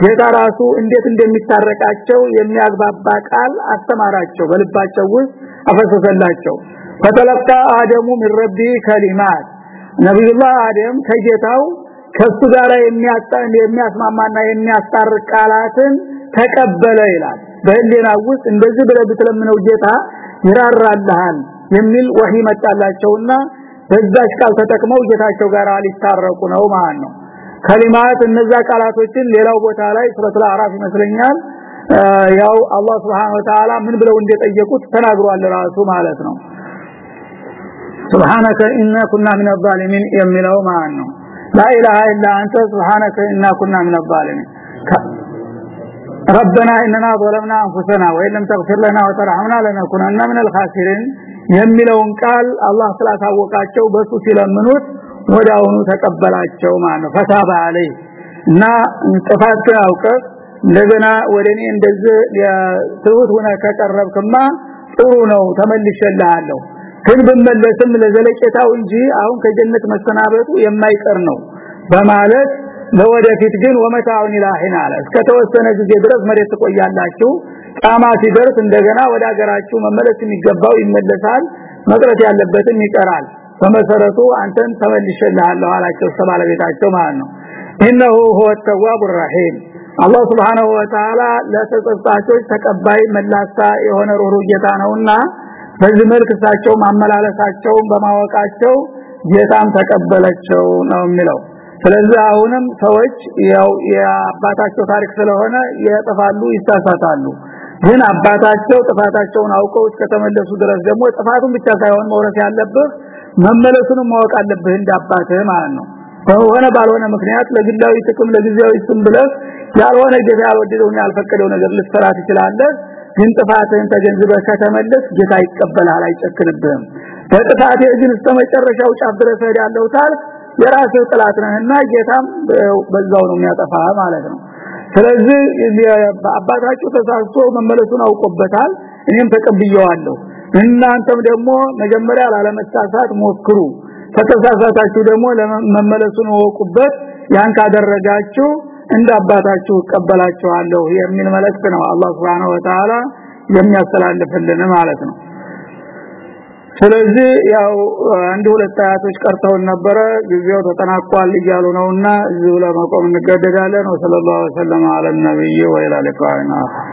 ጌታ ራሱ እንዴት እንደሚታረቃቸው የሚያግባባ ቃል አስተማራቸው በልባቸው ውስጥ አፈሰሰላቸው ፈተለቃ አደሙ من ربي كلمات ነብዩላህ አደም ከጌታው ከሱ ጋር የሚያጣን የሚያስማማና የሚያስታርቅ ቃላትን ተቀበለ ይላል በህሊና ውስጥ እንደዚህ ብለህ ብትለምነው ጌታ ይራራልሃል የሚል ወህይ መጣላቸውና በዛች ቃል ተጠቅመው ጌታቸው ጋር ሊታረቁ ነው ማለት ነው ከሊማት እነዛ ቃላቶችን ሌላው ቦታ ላይ ሱረቱል አራፍ ይመስለኛል ያው አላህ Subhanahu Wa Ta'ala ምን ብለው እንደጠየቁት ተናግሯል ራሱ ማለት ነው سبحانك إنا كنا من الظالمين የሚለው ማለት ነው لا اله الا انت سبحانك إنا كنا من الظالمين ربنا اننا ظلمنا انفسنا وان لم تغفر لنا وترحمنا لنكونن من الخاسرين የሚለውን ቃል አላህ ስላሳወቃቸው በሱ ሲለምኑት ወዳውኑ ተቀበላቸው ማለት ነው። እና ጥፋት አውቀህ እንደገና ወደኔ እንደዚህ ትሁት ሆነ ከቀረብክማ ጥሩ ነው ተመልሼልሃለሁ። ግን ብመለስም ለዘለቄታው እንጂ አሁን ከጀነት መሰናበቱ የማይቀር ነው በማለት ለወደፊት ግን ወመታውን ኢላሂና አለ። እስከተወሰነ ጊዜ ድረስ መሬት ተቆያላችሁ ቃማ ሲደርስ እንደገና ወደ ሀገራችሁ መመለስ የሚገባው ይመለሳል መቅረት ያለበትም ይቀራል በመሰረቱ አንተን ተመልሼልሃለሁ አላቸው ሰባለቤታቸው ማለት ነው። ኢነሁ ሁወ ተዋቡ ረሂም አላህ Subhanahu Wa Ta'ala ለተጸጻቾች ተቀባይ መላሳ የሆነ ሩሩ ጌታ ነውና በዚህ መልክ እሳቸው ማመላለሳቸውን በማወቃቸው ጌታም ተቀበለቸው ነው የሚለው። ስለዚህ አሁንም ሰዎች ያው የአባታቸው ታሪክ ስለሆነ ያጠፋሉ ይሳሳታሉ። ግን አባታቸው ጥፋታቸውን አውቀው እስከተመለሱ ድረስ ደግሞ ጥፋቱን ብቻ ሳይሆን መውረስ ያለብህ መመለሱንም ማወቅ አለብህ እንዳባትህ ማለት ነው። በሆነ ባልሆነ ምክንያት ለግላዊ ጥቅም ለጊዜያዊ ስም ብለህ ያልሆነ ጌታ ያልወደደውን ያልፈቀደው ነገር ልትሰራ ትችላለህ። ግን ጥፋትህን ተገንዝበህ ከተመለስ ጌታ ይቀበላል አይጨክንብህም። በጥፋት ግን እስከመጨረሻው ጫፍ ድረስ ሄዳለሁ ታል የራስህ ጥላት ነህና ጌታም በዛው ነው የሚያጠፋ ማለት ነው። ስለዚህ አባታችሁ ተሳስቶ መመለሱን አውቆበታል። እኔም ተቀብየዋለሁ እናንተም ደግሞ መጀመሪያ ላለመሳሳት ሞክሩ። ከተሳሳታችሁ ደግሞ ለመመለሱን ወቁበት ያን ካደረጋችሁ እንደ አባታችሁ እቀበላችኋለሁ የሚል መልእክት ነው አላህ Subhanahu Wa Ta'ala የሚያስተላልፍልን ማለት ነው። ስለዚህ ያው አንድ ሁለት አያቶች ቀርተውን ነበረ። ጊዜው ተጠናቋል እያሉ ነውና እዚሁ ለመቆም እንገደዳለን። ወሰለላሁ አለ ነብይ ወኢላ ሊቃኢና